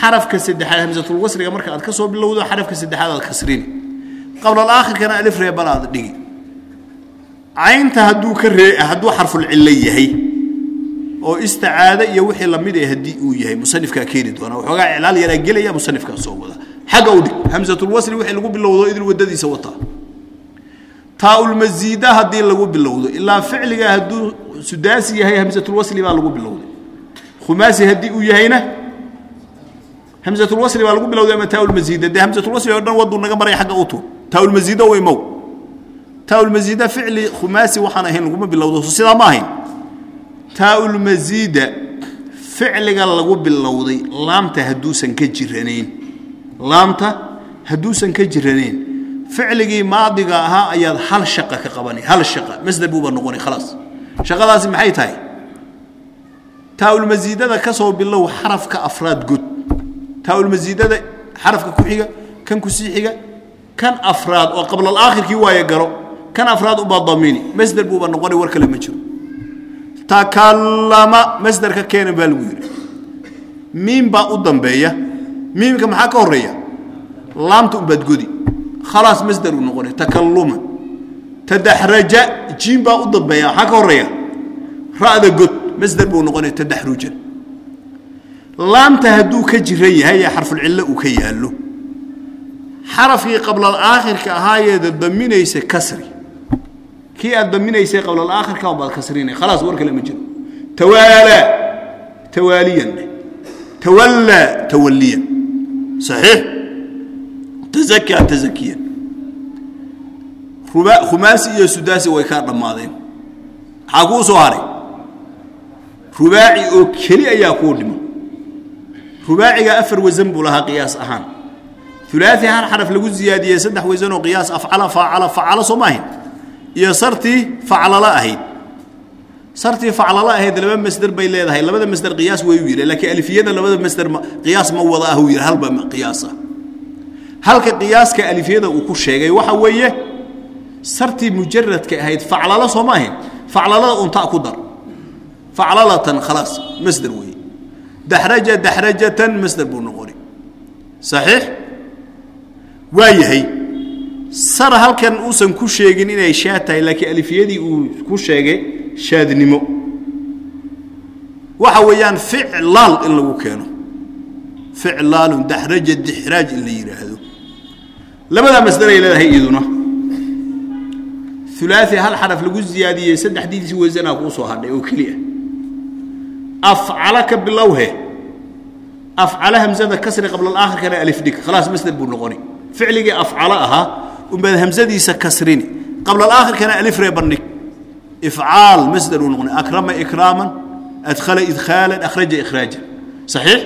xarafka saddexaad hamsatulwasliga marka aad ka bilowdo xarafka saddexaad aad kasrini qabla alaakhirkana alif reeban aad dhigi. Caynta hadduu ka ree hadduu xarfulcillo yahay oo isticaade iyo wixii la mid ah haddii uu yahay musanifkaa keeni doona. Waxoogaa iclaal yaraa gelaya musanifkaa soo wada. Xagga u dhig hamsatulwasli wixii lagu bilowdo idil waddadiisa wataa taaulmasiida haddii lagu bilowdo ilaa ficliga hadduu sudaasi yahay hamsatulwasli baa lagu bilowday. Khumaasi haddii uu yahayna hamzatulwasli baa lagu bilowday ama taaulmasiida dee hamzatulwasli oo dhan waduu naga maray agga u tuur. Taaulmasiida way mow. Taaulmasiida ficli khumaasi waxaan ahayn laguma bilowdo sidaa ma ahayn taaulmasiida ficliga lagu bilowday laamta hadduusan ka jiranayn. Laamta hadduusan ka jiranayn. Ficligii maadiga ahaa ayaad hal shaqa ka qabanay hal shaqa masder noqonay khalaas shaqadaasi maxay tahay? Taaulmasiidada ka bilow xarafka afraad god taaulmasiidada xarafka ku xiga kan ku sii xiga kan afraad oo qablaalaakhirkii waaye galo kan afraad ubaa damini masder noqonay war kale ma jiro takallama masderka keena baa lagu yidhi. Miim baa u dambeeya miimka maxaa ka horreeya laamta umbaad godi khalaas masder uu noqonay takalluma tadaxraja jiim baa u dambeeya maxaa ka horreeya ra'da god masder buu noqonay tadaxrujan. Laamta hadduu ka jiran yahay ee xarfulcillo uu ka yaallo. Xarafkii qablaalaakhirka ahaayeeda daminaysa kasri kii aad daminaysay qablaalaakhirka baad kasrinay khalaas war kale ma jiro. Tawaalaa tawaaliyan. Tawallaa tawalliyan. Saxiix. Tazakaa tazakiyan khumaasi iyo sudaasi way kaa dhammaadeen. Maxaa kuu soo haray? Rubaaci oo keli ayaa kuu dhima rubaaciga afar wasan buu lahaa qiyaas ahaan. Ulaai hal xaraf lagu ziyaadiyey saddex wasanoo qiyaas afcala faacala facalo soo maahayn iyo sartii faclala ahayd. Sartii faclala ahayd laba masder bay leedahay. Labada masder qiyaas way u yidhi laakiin alifiyada labada masder qiyaas ma wada ah uu yidhi halba qiyaas ah halka qiyaaska alifiyada uu ku sheegay waxa weeye sartii mujaradka ahayd faclalo soo ma ahayn. Faclalada unta ku dar. Faclalatan khalaas masder weeye daxraja daxrajatan masder buu noqoni. Saxiix? Waa yahay sar halkan uusan ku sheegin inay shaad tahay laakiin alifiyadii uu ku sheegay shaadnimo. Waxa weeyaan ficlaal in lagu keeno. Ficlaalun daxraja dixraaj in la yidhaahdo labadaa masdaray leedahay iyaduna. Ulaai hal xaraf lagu ziyaadiyey saddexdiisi wasanaa kuu soo hadhay oo keliya. Afcala ka bilowhe afcala hamzada kasri qablaalaakhirkana alif dhig. Khalaas masder buu noqoni ficligii afcalo ahaa unbaad hamzadiisa kasrini qablaalaakhirkana alif ree bandhig ifcaal masder uu noqoni akrama ikraaman adkhala idkhaalan akhraja ikhraajan saxiix?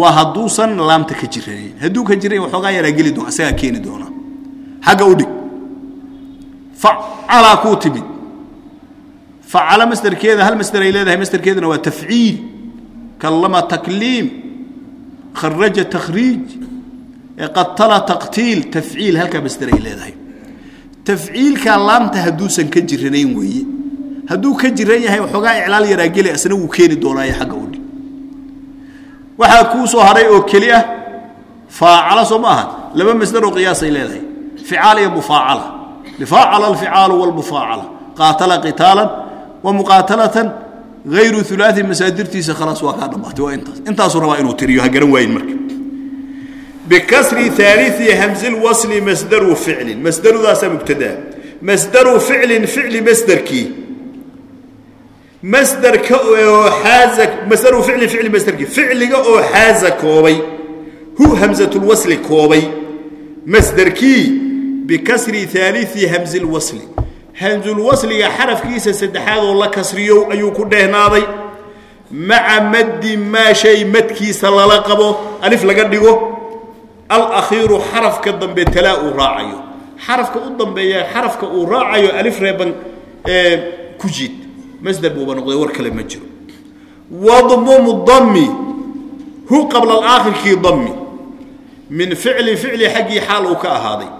Waa hadduusan laamta ka jiranayn hadduu ka jiran waxoogaa yaraa geli doona isagaa keeni doona xagga u dhig. Facalaa kuu timid. Facala masderkeeda hal masder ay leedahay masderkeedana waa tafciil. Kallama takliim. Kharaja takhriij qatala taqtiil tafciil halkaa masder ay leedahay. Tafciilkaa laamta hadduusan ka jiranayn weeye. Hadduu ka jiran yahay waxoogaa iclaal yaraa geli asna wuu keeni doonaayo xagga u dhig. Waxaa kuu soo haray oo keli ah faacala soo ma aha laba masder oo qiyaasay leedahay. Ficaal iyo mufaacala. Lifaacala alficaalu walmufaacala. Qaatala qitaalan wa muqaatalatan hayru ulaai masaadirtiisa khalaas waa kaa dhammaatay. Waa intaas. Intaasuu rabaa inuu tiriyo. Ha garan waayin marka bikasri aalii hamzi lwasli masdaru ficlin masdarudaasaa mubtadaa masdaru ficlin ficli masderkii masderka oo xaaza masdaru ficlin ficli masderkii ficliga oo xaaza koobay hu hamzatulwasli koobay masderkii bikasri aalii hamzi lwasli hamsulwasliga xarafkiisa saddexaad oo la kasriyo ayuu ku dheehnaaday maca maddi maa shay madkiisa lala qabo alif laga dhigo alakhiiru xarafka dambe talaa uu raacayo. Xarafka u dambeeya xarafka uu raacayo alif reeban ku jiid. Masder buuba noqday war kale ma jiro. Wadmum dami hu qabla alaakhirkii dami min ficli ficli xaggii xaal uu ka ahaaday.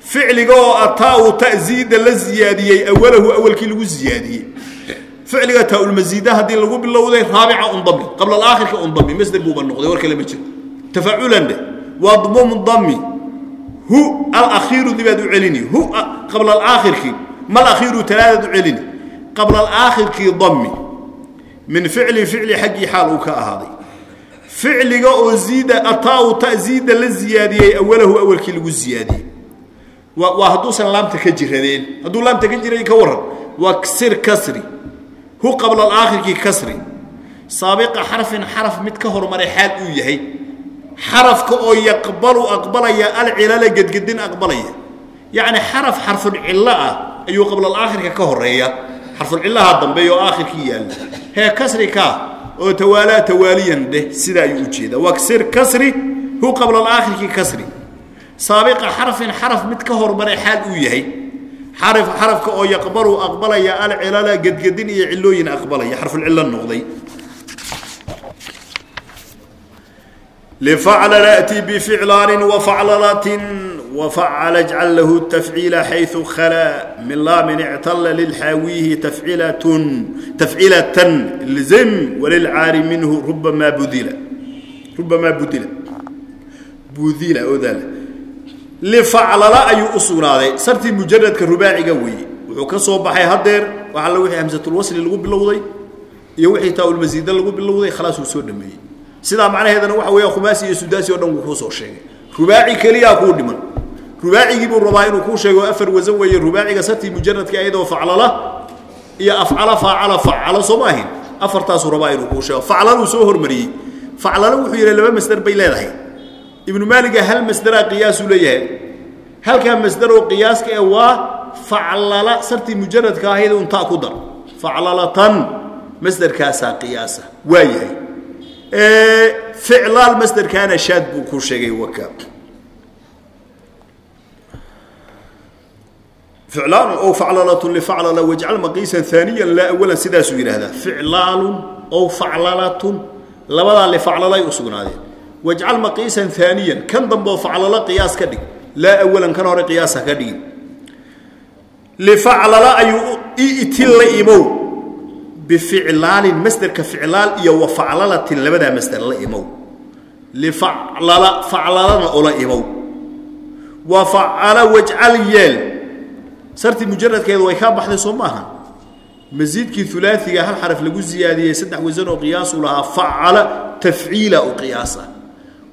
Ficliga oo ataa-u ta'ziida la ziyaadiyey awalahu awalkii lagu ziyaadiyey. Ficliga taaulmasiida haddii lagu bilowday raabica undami qabla alaakhirka undami masder buuba noqday war kale ma jiro. Tafaculan dheh wadmum dami hu alakhiiru dibaad u celini. Hu qabla alaakhirkii mal akhiiru talaadaad u celini. Qabla alaakhirkii dami min ficli ficli xaggii xaal uu ka ahaaday. Ficliga oo ziida ataa-u ta'ziida la ziyaadiyey awalahu awalkii lagu ziyaadiyey. Waa hadduusan laamta ka jiradeen. Hadduu laamta ka jiray ka waran waa sir kasri. Hu qabla alaakhirkii kasri. Saabiqa xarfin xaraf mid ka hormaray xaal uu yahay xarafka oo yaqbalu aqbalaya alcilala gedgedin aqbalaya. Yacni xaraf xarfulcillo ah ayuu qablalaakhirka ka horreeya xarfulcillaha dambeeya oo aakhirkii yaalla hee kasri kaa oo tawaalaa tawaaliyan dheh sidaa ayuu u jeedaa waksir kasri hu qablalaakhirkii kasri. Saabiqa xarfin xaraf mid ka hormaray xaal uu yahay. Xaraf xarafka oo yaqbalu aqbalaya alcilala gedgedin iyo cilooyin aqbalaya. Xarfulcillo noqday lfaclalati bficlaani wafaclalatin wafacala jcal lahu tafciila xayu khala min laamin ictala lilxaawiihi tafcilatan lzim walilcaari minhu rubamaa budila rubamaa budila budila odaal lifaclala ayuu u sugnaaday sartii mujaradka rubaaciga weeye wuxuu ka soo baxay hadeer waxalla wixii hamsatulwasli lagu bilowday iyo wixii taa-ulmasiida lagu bilowday khalaasuu soo dhameeyey sidaa macnaheedana waxa weya khumaasi iyo sudaasi o dhan wuu kuusoo sheegay. Rubaaci keliyaa kuu dhiman. Rubaacigiibuu rabaa inuu kuu sheego afar wasan weeye rubaaciga sati mujaradka ah iyadoo faclala iyo afcala faacala facalo soo ma ahin afartaasuu rabaa inuu kuu sheego. Faclaluu soo hormariyey. Faclala wuxuu yidhi laba masder bay leedahay. Ibnu maaliga hal masderaa qiyaasuu leeyahay? Halkaa masderoo qiyaaska ee waa faclala sartii mujaradka ahayd un ku dar. Faclalatan masderkaasaa qiyaasa. Waa yahay ficlaal masderkaana shaad buu ku sheegay waka ficlaalun ow faclalatun lifaclala wajcal maqiisan aaniyan laa awalan sidaasuu yidhaahdaa. Ficlaalun ow faclalatun labadaa lifaclalay u sugnaadeen. Wajcal maqiisan aaniyan kan dambeoo faclalo qiyaas ka dhig. Laa awalan kan hore qiyaasa ka dhigin. Lifaclala ayuu itil la imow bificlaalin masderka ficlaal iyo wa faclalatin labadaa masder la imow lifaclala faclalana ola imow wa facala wajcal yeel sartii mujaradkeedu way kaa baxday soo maaha masiidkii ulaaiga hal xaraf lagu ziyaadiyey saddex wasan oo qiyaasu lahaa facala tafciila u qiyaasa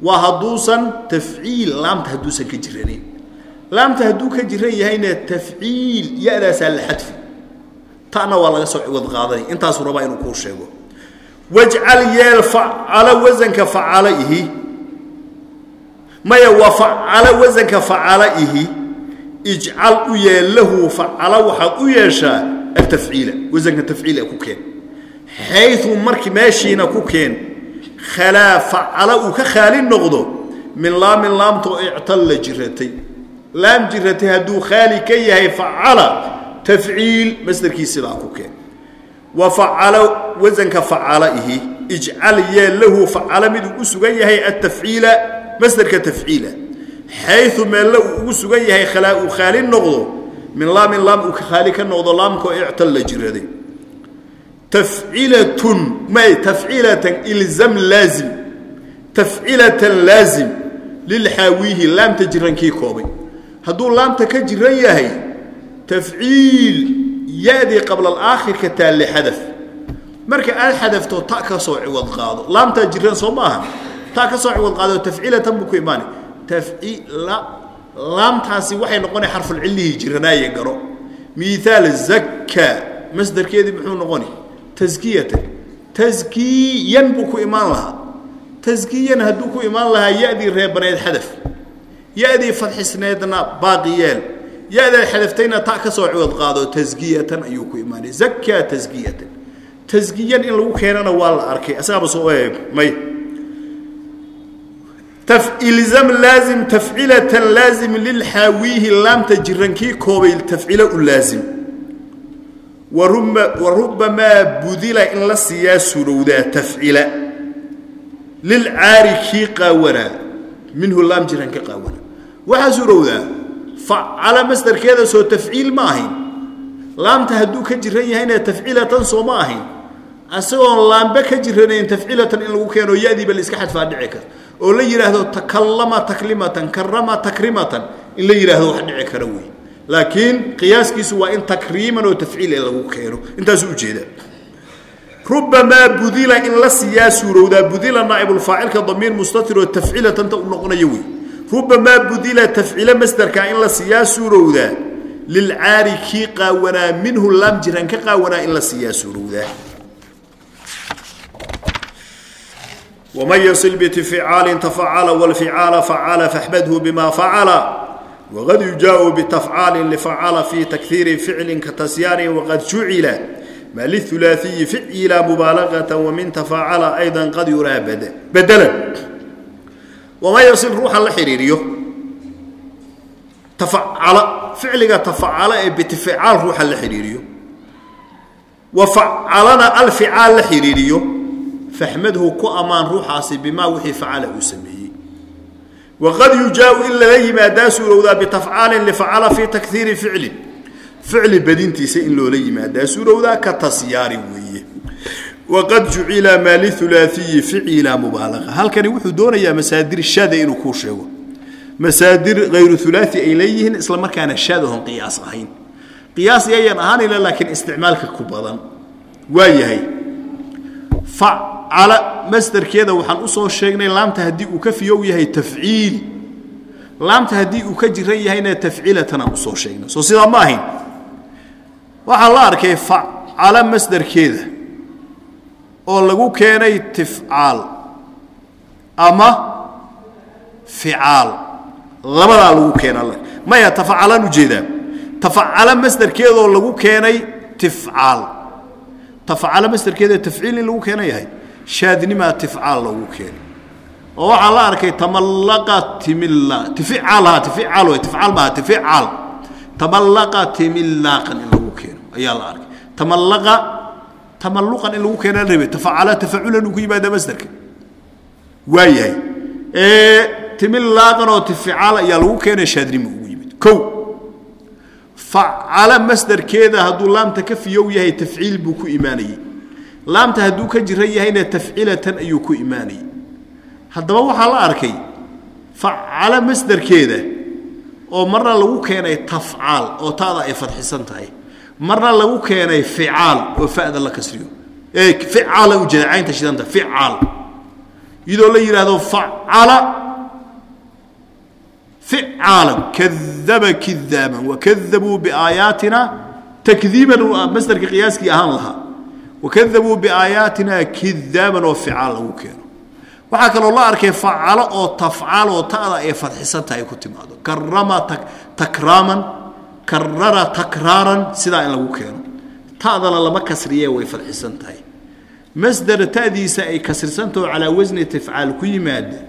waa hadduusan tafciil laamta hadduusan ka jiranayn laamta hadduu ka jiran yahayna tafciil ya-daasaa la xadfi tana waa laga soo ciwad qaaday. Intaasuu rabaa inuu kuu sheego. Wajcal yeel facalo wasanka facala ihi. Maya waa facalo wasanka facala ihi. Ijcal u yeel lahu facala waxaad u yeeshaa altafciila. Wasanka tafciila ku keen. Xayu markii meeshiina ku keen khalaa facala uu ka khaali noqdo min laamin laamtoo ictalla jiratay laam jiratay hadduu khaali ka yahay facala tafciil masderkii sidaa ku keen wa facala wasanka facala ihi ijcal yeel lahu facala miduu u sugan yahay atafciila masderka tafciila xayu meelle uu ugu sugan yahay khalaa uu khaali noqdo min laamin laam uu khaali ka noqdo laamkoo ictal la jiraday tafcilatun may tafcilatan ilzam laazim tafcilatan laazim lilxaawiihi laamta jirankii koobay hadduu laamta ka jiran yahay tafciil ya-dii qabla alaakhirka taalle xadaf marka aad xadafto ta ka soo ciwad qaado laamtaa jiran soo maaha ta ka soo ciwad qaado tafciilatan buu ku imaanay tafciila laamtaasi waxay noqonay xarfulcillihii jiranaaye garo miaal zakka masderkeedii muxuu noqoni taskiyatan taskiyan buu ku imaan lahaa taskiyan hadduu ku imaan lahaa ya-dii reebaneed xadaf ya-dii fadxisneedna baaqi yeel ya-daad xadaftayna ta ka soo ciwad qaado taskiyatan ayuu ku imaanay zakka taskiyatan taskiyan in lagu keenana waa la arkay asagaba soo may ilzam laazim tafcilatan laazim lilxaawiihi laamta jirankii koobay tafcilo u laazim wa rubamaa budila in la siiyaa surowdaa tafcila lilcaari kii qaawanaa minhu laam jiran ka qaawanaa waxaa surowdaa facala masdarkeeda soo tafciil ma ahayn laamta hadduu ka jiran yahayna tafcilatan soo ma ahayn isagoon laambe ka jiranayn tafcilatan in lagu keeno ya-diiba la iska xadfaa dhici kar oo la yidhaahdo takallama taklimatan karama takrimatan in la yidhaahdo wax dhici kara wey laakiin qiyaaskiisu waa in takriiman oo tafciil ee lagu keeno intaasuu ujeeda rubamaa budila in la siiyaa suurowdaa budila naa'ibulfaacilka damiir mustatir oo tafcilatanta u noqonayo wey rubamaa budila tafcilo masderka in la siiyaa suurowdaa lilcaari kii qaawanaa minhu laam jiran ka qaawanaa in la siiyaa suurowdaa waman yasil bitificaalin tafacala wاlficaala facala faxmadhu bima facala wqad yujaau bitafcaalin lifacala fi takhiiri ficlin katasyaanin waqad jucila ma lihulaaiyi ficila mubaalaqata wamin tafacala ayda qad yuraa bedelan waman yasil ruuxa la xidhiiriyo tafacala ficliga tafacala ee bitificaal ruuxa la xidhiiriyo wa facalana alficaal la xidhiiriyo faxmadhu ku ammaan ruuxaasi bimaa wixii facala uu sameeyey. Waqad yujaau in lala yimaadaa suurowdaa bitafcaalin lifacala fii takhiiri ficlin ficli badintiisa in loola yimaadaa suurowdaa ka tasyaari weeye waqad jucila maa lihulaaiyi ficila mubaalaqa halkani wuxuu doonayaa masaadir shada inuu kuu sheego masaadir hayru ulaai ay leeyihiin isla markaana shaadahon qiyaas ahayn qiyaas yayan ahaanayla laakiin isticmaalka ku badan waa yahay facala masderkeeda waxaan u soo sheegnay laamta haddii uu ka fiyow yahay tafciil laamta haddii uu ka jiran yahayna tafciilatan aan u soo sheegnay soo sidaa ma ahayn waxaa la arkay facala masderkeeda oo lagu keenay tifcaal ama ficaal. Labadaa lagu keena maya tafacalaan u jeedaa tafacala masderkeedoo lagu keenay tifcaal. Tafacala masderkeeda tafciil in lagu keena yahay shaadnimaa tifcaal lagu keenay. Oo waxaa la arkay tamallaqa timilla tificaal ha tificaal wey tifcaal maaha tificaal. Tamallaqa timillaaqan in lagu keeno ayaa la arkay. Tamallaqa tamalluqan in lagu keena la rabay tafacala tafaculan uu ku yimaada masderka waa yahay. Timillaaqan oo tificaal ayaa lagu keenay shaadnima ugu yimid. Kow facala masderkeeda hadduu laamta ka fiyow yahay tafciil buu ku imaanayey laamta hadduu ka jiran yahayna tafcilatan ayuu ku imaanayey haddaba waxaa la arkay facala masderkeeda oo marna lagu keenay tafcaal oo taada ay fadxisan tahay marna lagu keenay ficaal oo fada la kasriyo. Ee ficaala ujeeda caynta shidanta ficaal. Iyadoo la yidhaahdo facala ficaalan kadaba kidaaban wakadabuu biaayaatina takdiiban masderka qiyaaskii ahaan lahaa. Wakadabuu biaayaatina kidaaban oo ficaal lagu keeno. Waxaa kaloo la arkay facalo oo tafcaal oo ta'da ay fadxisan tahay ku timaado. Karama takraaman karara takraaran sidaa in lagu keeno. Ta'dana lama kasriye way fadxisan tahay. Masder ta'diisa ay kasrisantaho calaa wasni tifcaal ku yimaada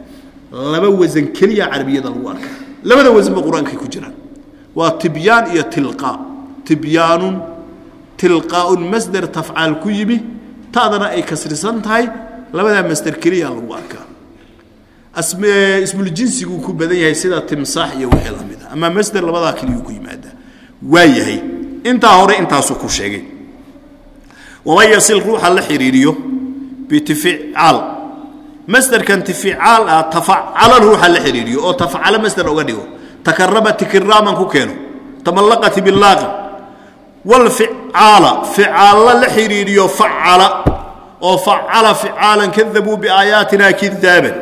laba wasan keliya carabiyada lagu arka. Labada wasanba qur'aankay ku jiraan. Waa tibyaan iyo tilqaa. Tibyaanun tilqaaun masder tafcaal ku yimi. Ta'dana ay kasrisan tahay labadaa masder keliya lagu arkaa ismuljinsiguu ku badan yahay sida timsaax iyo wixii la mid a ama masder labadaa keliyuu ku yimaadaa waa yahay. Intaa hore intaasuu ku sheegay. Waman yasil ruuxa la xidhiiriyo bitificaal. Masderkan tificaal ah tafacala ruuxa la xidhiiriyo oo tafacala masder oga dhigo. Takarama tikiraaman ku keeno. Tamallaqati bilaaqa walficaala ficaalla la xidhiiriyo facala. Oo facala ficaalan kadabuu biaayaatina kidaaban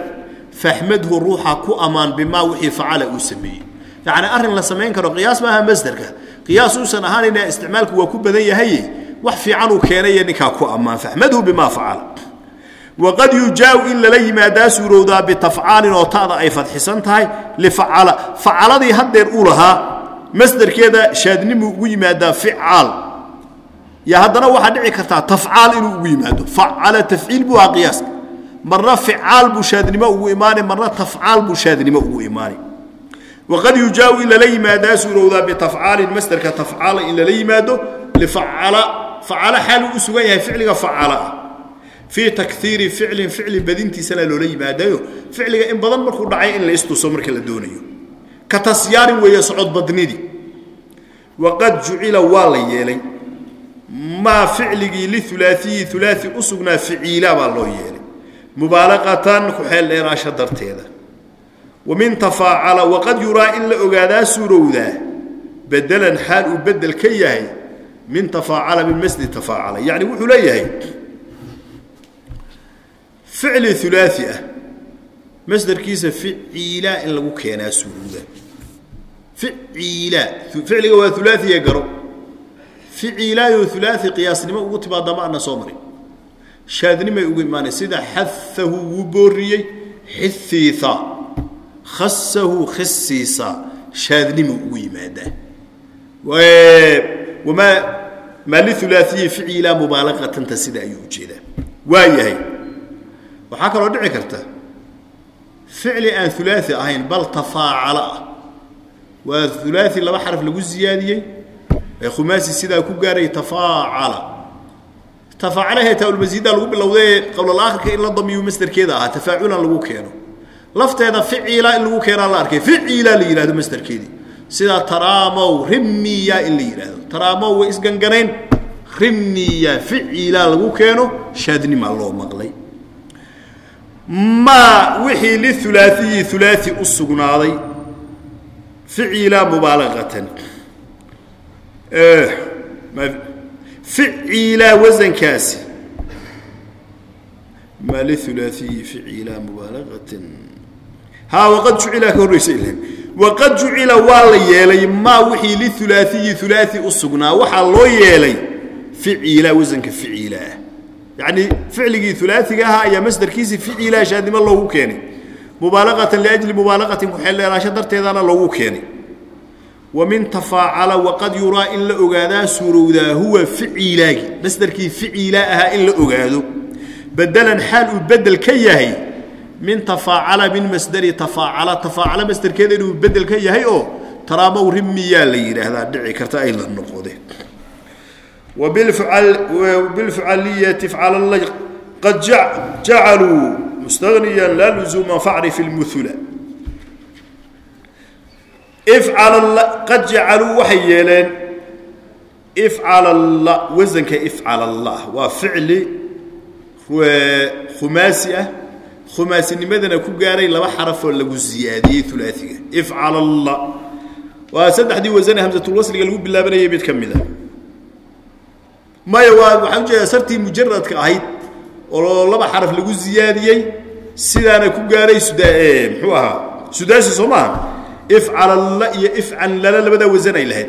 faxmadhu ruuxa ku ammaan bimaa wixii facala uu sameeyey. Yacni arrin la samayn karo qiyaas maaha masderka qiyaas uusan ahaanayna isticmaalku waa ku badan yahaye wax fiican uu keenaye ninkaa ku ammaan faxmadhu bimaa facala waqad yujaau in lala yimaadaa suurowdaa bitafcaalin oo ta'da ay fadxisan tahay lifacala. Facaladii haddeer uu lahaa masderkeeda shaadnimu ugu yimaadaa ficaal ya haddana waxaa dhici kartaa tafcaal inuu ugu yimaado. Facala tafciil buu ahaa qiyaaska. Marna ficaal buu shaadnimo ugu imaani marna tafcaal buu shaadnimo ugu imaani waqad yujaau in lala yimaadaa suurowdaa bitafcaalin masderka tafcaala in lala yimaado lifacala facala xaaluu u sugan yahay ficliga facala ah fii takhiiri ficlin ficli badintiisana loola yimaadayo ficliga in badan markuu dhacay in la istuso marka la doonayo ka tasyaarin weeye socod badnidii waqad jucila waa la yeelay maa ficligii liulaaiyi ulaai u sugnaa ficiila baa loo yeelay mubaalaqatan ku xeel dheeraasho darteeda wa min tafaacala waqad yuraa in la ogaadaa suurowdaa bedelan xaal uu bedel ka yahay min tafaacala min masdi tafaacala. Yacni wuxuu leeyahay ficli ulaai ah masderkiisa ficiila in lagu keenaa suurowda. Ficiila ficliga waa ulaaiye garo. Ficiilaayo ulaai qiyaasnimo ugu timaada ma ana soo marin. Shaadnimay ugu imaanay sida xaahu wuu booriyey xiiiha khasahu khisiisa shaadnimuu ugu yimaadaa wamaa maa liulaaiyi ficila mubaalaqatanta sida ayuu u jeedaa waa yahay. Waxaa kaloo dhici karta ficli aan ulaai ahayn bal tafaacalo ah. Waa ulaai laba xaraf lagu ziyaadiyey ee khumaasi sidaa ku gaaray tafaacala. Tafaacalahe taaulmasiida lagu bilowday qowlalakhirka in la damiyu masderkeeda ahaa tafaaculan lagu keeno lafteeda ficila in lagu keenaa la arkay. Ficila la yidhahdo masderkeedii sida taraamow rimiya in la yidhaahdo taraamow way isganganayn rimiya ficila lagu keeno shaadnimaa loo maqlay. Maa wixii liulaaiyi ulaai u sugnaaday. Ficila mubaalaqatan. Ficila wasankaasi maa liulaaiyi ficila mubaalaqatan ha waqad jucila ka horreysa il waqad jucila waa la yeelay maa wixii liulaaiyi ulaai u sugnaa. Waxaa loo yeelay ficila wasanka ficila. Ah yacni ficligii ulaaiga ahaa ayaa masdarkiisii ficila shaadnimo loogu keenay. Mubaalaqatan liajli mubaalaqatin kuxeeldheeraasho darteedana loogu keenay. Wa tafaacala waqad yuraa in la ogaadaa suurowdaa huwa ficilaagi masdarkii ficila ahaa in la ogaado. Bedelan xaal uu bedel ka yahay min tafaacala min masdari tafaacala. Tafaacala masderkeeda inuu bedel ka yahay oo taraamaw rimiyaa la yidhaahdaa. Dhici karta ay la noqodeen bilfucaliyati fcalala qad jacaluu mustaniyan laa luzuuma facrif lmuula qad jacaluu waxay yeeleen ifcal allah wasanka ifcal allah waa ficli khumaasi ah khumaasinimadana ku gaaray laba xarafoo lagu ziyaadiyey ulaaiga ifcal alla waa saddexdii wasan hamsatulwasliga lagu bilaabanayay mid ka mid a. Maya waa waxaan u jeedaa sartii mujaradka ahayd oo laba xaraf lagu ziyaadiyey sidaana ku gaaray sudaa muxuu ahaa sudaasi soo maaha ifcal alla iyo ifcan lala labadaa wasan ay lahayd.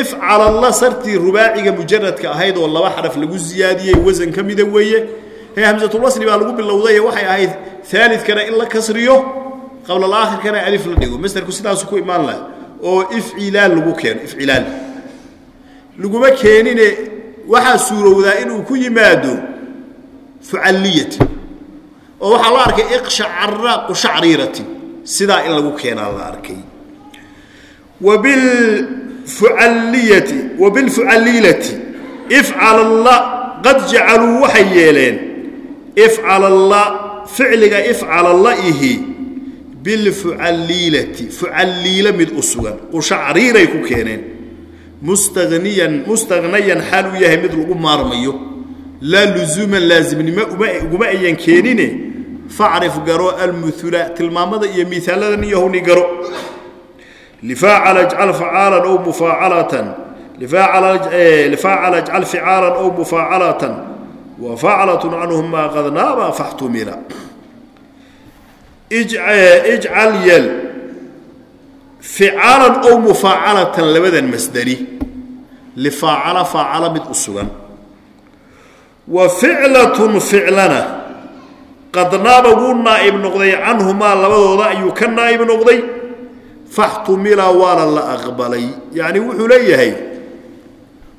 Ifcal alla sartii rubaaciga mujaradka ahayd oo laba xaraf lagu ziyaadiyey wasan ka mida weeye hamsatulwasli baa lagu bilowday. Waxay ahayd aalidkana in la kasriyo qablalakhirkana alif la dhigo. Masderku sidaasu ku imaan laha oo ifcilaal lagu keeno ifcilaal laguma keenine waxaa suurowdaa inuu ku yimaado fucalliyati oo waxaa la arkay iqshacara qushacrirati sidaa in lagu keenaa la arkay. Wabilfucalliyati wabilfucallilati ifcalalla qad jacaluu waxay yeeleen ficliga ifcalalla ihi bilfucalliilati fucalliila mid u sugan qushacriiray ku keeneen. Mustaniyan mustanayan xaal uu yahay mid lagu maarmayo. Laa luzuuman laasimnimo uguma ayan keenine. Facrif garo almuula tilmaamada iyo miaaladan iyo howni garo. Lifaacala ajcal facaalan ow mufaacalatan. Lifaacala ajcal ficaalan ow mufaacalatan wa faclatun canhumaa qad naaba faxtumila ijcal yel ficaalan ow mufaacalatan labadan masderi lifaacala faacala mid u sugan. Wa ficlatun ficlana qad naaba wuu naa'ib noqday canhumaa labadooda ayuu ka naa'ib noqday. Faxtumila waana la aqbalay. Yacni wuxuu leeyahay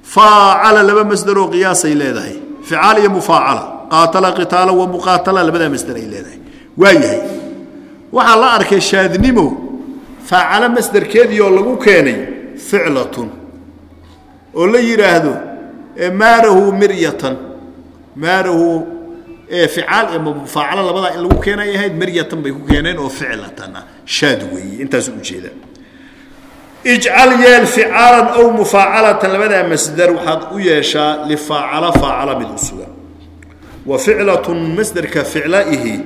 faacala laba masderoo qiyaasay leedahay ficaal iyo mufaacala qaatala qitaala wa muqaatala labadaa masder ay leedahay. Waa yahay. Waxaa la arkay shaadnimo faacalo masderkeedii oo lagu keenay ficlatun oo la yidhaahdo maarahu miryatan. Maarahu ficaal mufaacalo labadaa in lagu keenay ahayd miryatan bay ku keeneen oo ficlatan ah shaad weeye intaas ujeeda ijcal yeel ficaalan aw mufaacalatan labadaa masdar waxaad u yeeshaa lifaacala faacala mid u sugan. Wa ficlatun masderka ficlaihi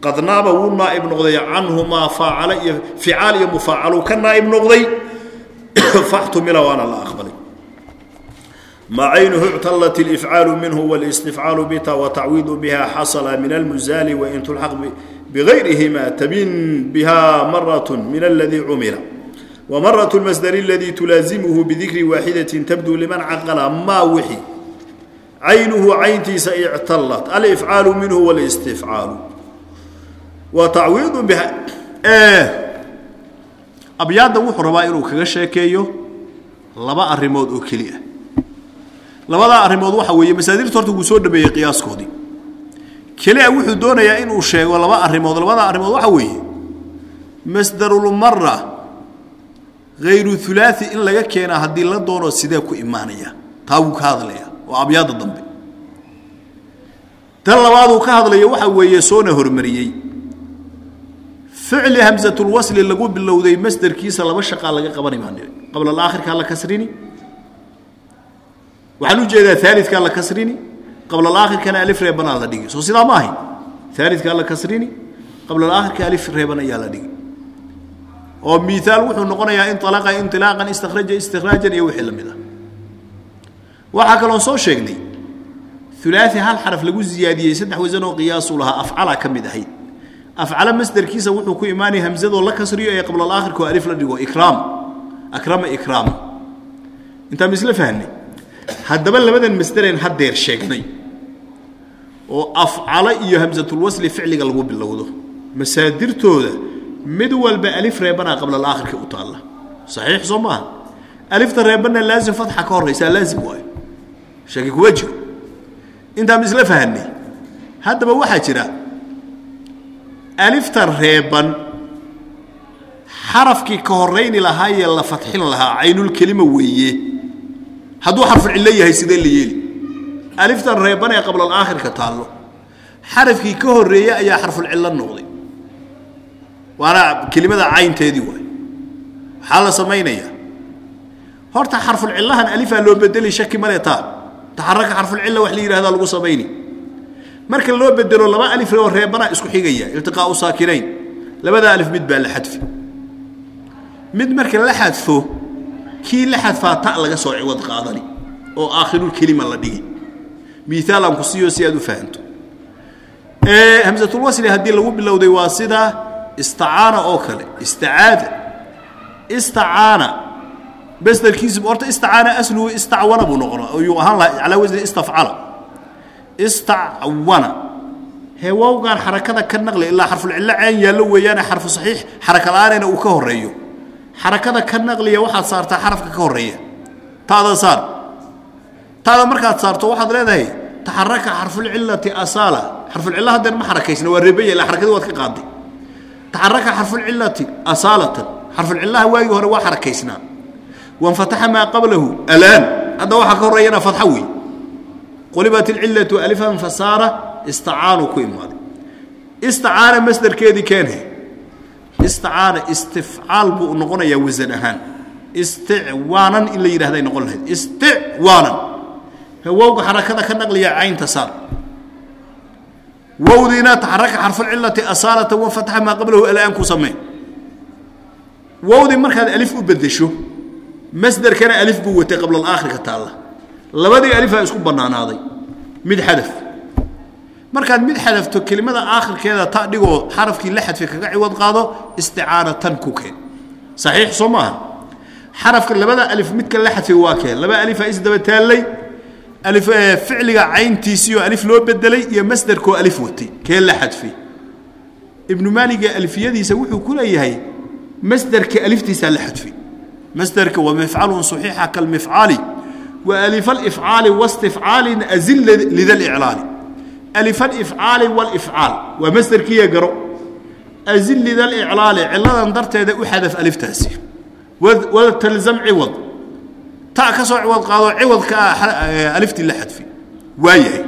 qad naaba wuu naaib noqday canhumaa faacala iyo ficaal iyo mufaacalu ka naaib noqday. Faxtumila waana la aqbalay. Macaynuhu ictallat ilifcaalu minhu walistifcaalu bita watacwiidu biha xasala min almuzaali wain tulxaq bigayrihima tabin biha marat min aladii cumila wmaraة اmasdr اladii tulaazimuhu bidikri waaxidaةi tabduu liman caqala maa wixi caynuhu cayntiisa ictalat alifcaalu minhu walistifcaalu wa tacwiidu b abyaadda wuxuu rabaa inuu kaga sheekeeyo laba arrimood oo keli ah labadaa arrimood waxa weeye masaadirta horta wuu soo dhameeyey qiyaaskoodii kelia wuxuu doonayaa inuu sheego laba arrimood labadaa arrimood waxa weeye masdarulmara hayru ulaai in laga keenaa haddii la doono sidee ku imaanaya taa wuu ka hadlaya oo abyaadda dambe tan labaaduu ka hadlayo waxa weeye soona hormariyey ficli hamsatulwasli lagu bilowday masderkiisa laba shaqaa laga qabani niri qabla alaakhirkaa la kasrini waxaan u jeedaa aalidkaa la kasrini qabla alaakhirkana alif reebanaa la dhigi soo sidaa ma ahayn aalidkaa la kasrini qabla alaakhirka alif reeban oo miaal wuxuu noqonayaa inalaqa inilaaqan istakraja istikhraajan iyo wixii la mid ah. Waxaa kaloon soo sheegnay ulaai hal xaraf lagu ziyaadiyey saddex wasan oo qiyaasuu lahaa afcala ka mid ahayd. Afcala masderkiisa wuxuu ku imaanaya hamsadoo la kasriyo ee qabla alaakhirka oo alif la dhigo ikraam. Akrama ikraama intaan misle fahnay haddaba labadan masdereen haddeer sheegnay oo afcalo iyo hamsatulwasli ficliga lagu bilowdo. Masaadirtooda mid walba alif reebanaa qabla alaakhirka u taalla. Saxiix soo maaha alifta reebanna laazim fatxa ka horraysaa laazim waayo. Shaki kuma jiro. Intaan isla fahanay haddaba waxaa jira alifta reeban xarafkii ka horayni lahaa ee la fatxin lahaa caynulkelima weeye. Hadduu xarfucillo yahay sidee la yeeli? Aliftan reeban ee qabla alaakhirka taallo. Xarafkii ka horreeye ayaa xarfulcillo noqday waana kelimada caynteedii waay. Waxaa la samaynayaa. Horta xarfulcillahan alifaa loo bedeli shaki male taa taxaraka xarfulcilla wax la yidhahdaa lagu samayni. Marka loo bedelo laba alif oo reebanaa isku xigaya iltiqaau saakinayn. Labada alif mid baa la xadfi. Mid marka la xadfo kii la xadfaa ta laga soo ciwad qaadani oo aakhirulkelima la dhigi. Miaalaan ku siiyo si aad u fahanto hamsatulwasli haddii lagu bilowday waa sida istacaana oo kale istacaada istacaana besderkiisa horta istacaana asluhu istacwana buu noqona ayuu ahaan lahaa calaa wasni istafcala. Istacwana. Hee wowgaan xarakada ka naqli ilaa xarfulcillo ceen yaallo weeyaane xarfu saxiix xaraka la'aanayna uu ka horreeyo. Xarakada ka naqliya waxaad saartaa xarafka ka horreeya. Taada saar. Taada markaad saarto waxaad leedahay taxaraka xarfulcillati asaala. Xarfulcilla haddeen ma xarakaysna waa reebaya ilaa xarakadii waad ka qaaday taxaraka xarfulcillati asaalatan xarfulcillaha waagii hore waa xarakaysnaa wanfataxa maa qablahu alaan hadda waxaa ka horreeyana fatxa wey qulibat ilcillatu alifan fasaara istacaanu ku imaaday istacaana masderkeedii keenhe istacaana istifcaal buu noqonayaa wasan ahaan isticwaanan in la yidhahday noqon lahayd isticwaanan wowga xarakada ka naqliya caynta saar wowdiina taxaraka xarfulcillati asaalatan wanfataxa maa qablahu alaan ku samee wowdii markaad alif u bedesho masderkana alif buu watay qabla alaakhirka taalla. Labadii alifaa isku bannaanaaday. Mid xadaf. Markaad mid xadafto kelimada aakhirkeeda ta dhigoo xarafkii la xadfay kaga ciwad qaado isticaanatan ku keen. Saxiix soo maaha? Xarafka labada alif midka la xadfay waa keen. Laba alifaa isdaba taallay ficliga cayntiisiioo alif loo bedelay iyo masderkoo alif watay kee la xadfay ibnu maaliga alfiyadiisa wuxuu ku leeyahay masderka aliftiisaa la xadfay masderka wa mifcalun saxiixa kalmifcaali wa alif alifcaali wastifcaalin azil lida liclaali alif alifcaali walifcaal waa masderkiiya garo azil lida liclaali ciladan darteeda u xadaf aliftaasi waltalzam ciwad ta ka ciwad qaado ciwadka ah aliftii la xadfi. Waayahay.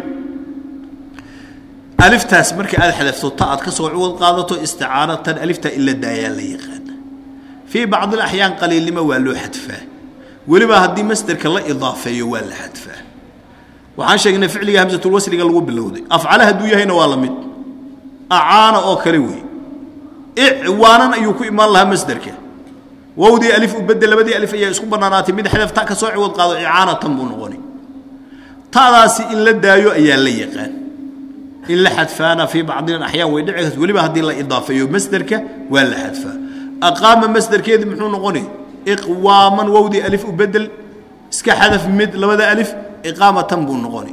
Aliftaas markii aad xadafto ta aad ka ciwad qaadato isticaanatan aliftaa ila daayaa la yaqaana. Fii bacdi alaxyaan qaliilnimo waa loo xadfaa. Weliba haddii masderka la idaafeeyo waa la xadfaa. Waxaan sheegnay ficliga hamsatulwasliga lagu bilowday. Afcala hadduu yahayna waa la mid. Acaana oo kale wey icwaanan ayuu ku imaan lahaa masderka wowdii alif u bedel labadii alif ayaa isku bannaanaatay mid xadaf ta ka soo ciwad qaado icaanatan buu noqoni. Ta'daasi in la daayo ayaa la yaqaan. In la xadfaana fii bacdi axyaan way dhici karta weliba haddii la idaafeeyo masderka waa la xadfaa. Aqaama masderkeedii muxuu noqoni? Iqwaaman wowdii alif u bedel iska xadaf mid labada alif iqaamatan buu noqoni.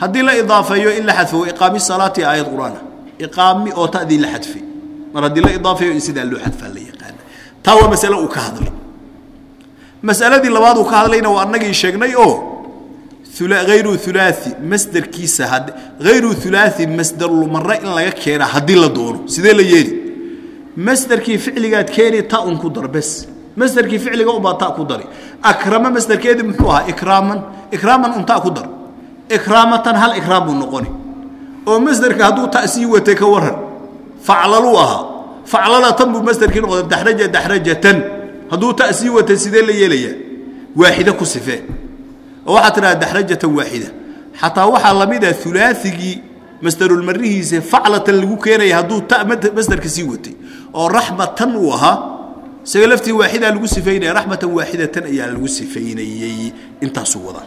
Haddii la idaafeeyo in la xadfo iqaami salaati aayad qur'aana. Iqaami oo ta'dii la xadfay mar haddii la idaafeeyo in sidaa loo xadfaa la yaqaana taa waa masale uu ka hadlay. Masaladii labaad uu ka hadlayna waa annagii sheegnay oo hayru ulaai masderkiisa hayru ulaai masdarulmare in laga keena haddii la doono. Sidee la yeeli? Masderkii ficligaad keeni ta un ku dar bes. Masderkii ficliga unbaa ta ku dari. Akrama masderkeedii muxuu ahaa ikraaman. Ikraaman un ta ku dar. Ikraamatan hal ikraam buu noqoni. Oo masderka hadduu ta sii watay ka waran faclaluu ahaa faclalatan buu masderkii noqday daxraja daxrajatan. Hadduu ta sii watay sidee la yeelayaa? Waaxide ku sifee oo waxaa tidhahda daxrajatan waaxida. Xataa waxaa la mid ah ulaaigii masdarulmarihiisa faclatan lagu keenaya hadduu ta masderka sii watay. Oo raxmatan uu ahaa isaga laftii waaxidaa lagu sifaynaya raxmatan waaxidatan ayaa lagu sifaynayey intaasuu wadaa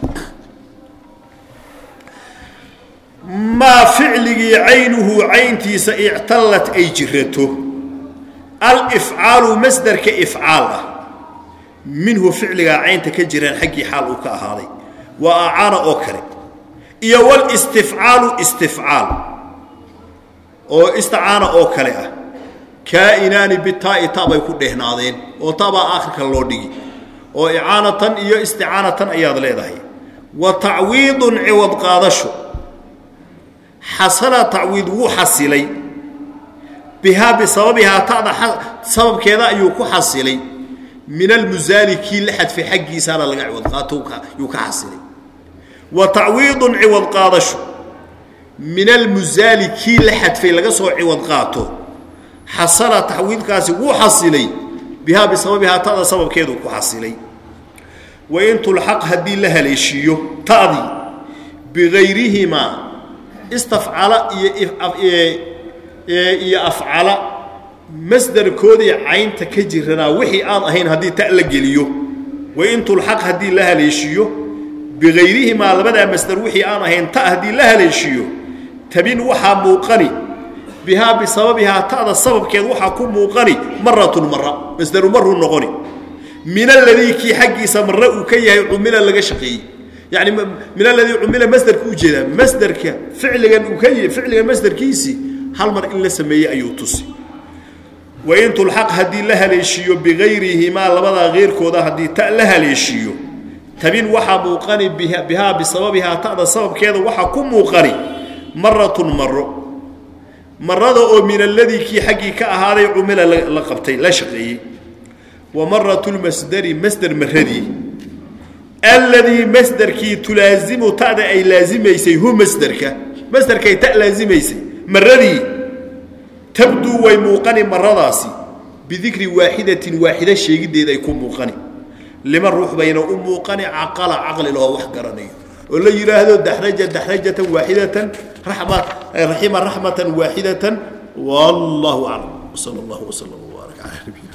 maa ficligii caynuhu cayntiisa ictallat ay jirato alifcaalu masderka ifcaal ah. Minhu ficligaa caynta ka jiraan xaggii xaal uu ka ahaaday. Waa acaana oo kale. Iyo walistifcaalu istifcaal oo istacaana oo kale ah. Kaa'inaani bitaa'i ta bay ku dheehnaadeen. Oo tabaa aakhirka loo dhigi. Oo icaanatan iyo isticaanatan ayaad leedahay. Wa tacwiidun ciwad qaadasho. Xasala tacwiid wuu xasilay bihaa bisababihaa tada sababkeeda ayuu ku xasilay. Min almusaali kii la xadfay xaggiisaana laga ciwad qaato yuu ka xasilay. Wa tacwiidun ciwad qaadasho. Min almusaali kii la xadfay laga soo ciwad qaato. Xasala taxwiidkaasi wuu xasilay. Bihaa bisababihaa tada sababkeeduu ku xasilay. Wain tulxaq haddii la haleeshiiyo ta'dii bigayrihimaa istafcala iyo afcala masdarkoodii caynta ka jiranaa wixii aan ahayn haddii ta la geliyo. Wain tulxaq haddii la haleeshiiyo bigayrihimaa labadaa masdar wixii aan ahayn ta haddii la haleeshiiyo tabin waxaa muuqani bihaa bisababihaa ta'da sababkeed waxaa ku muuqani maratun mara masdaru maruu noqoni. Min aladii kii xaggiisa marre uu ka yahay cumila laga shaqeeyey. Yani min aladii cumila masderka u jeedaa masderka ficligan uu ka ficligan masderkiisii hal mar in la sameeyey ayuu tusi. Wain tulxaq haddii la haleeshiiyo bigayrihimaa labadaa keyrkooda haddii ta la haleeshiiyo tabin waxaa muuqani bihaa bisababihaa ta'da sababkeeda waxaa ku muuqani maratun maro marada oo min aladii kii xaggii ka ahaaday cumila la qabtay la shaqeeyey. Wa maratu lmasdari masder alladii masderkii tulaasimu ta'da ay laasimaysay hu masderka. Masderkay ta laasimaysay maradii tabduu way muuqani maradaasi bidikri waaxidatin waaxida sheegiddeed ay ku muuqani. Lima ruux bayna u muuqani caqala caqli lahoo wax garanayo. Oo la yidhaahdo daxraja daxrajatan waaxidatan raxima raxmatan waaxidatan wallahu aclam sal allahu wslam wbaarak calaa nabiyina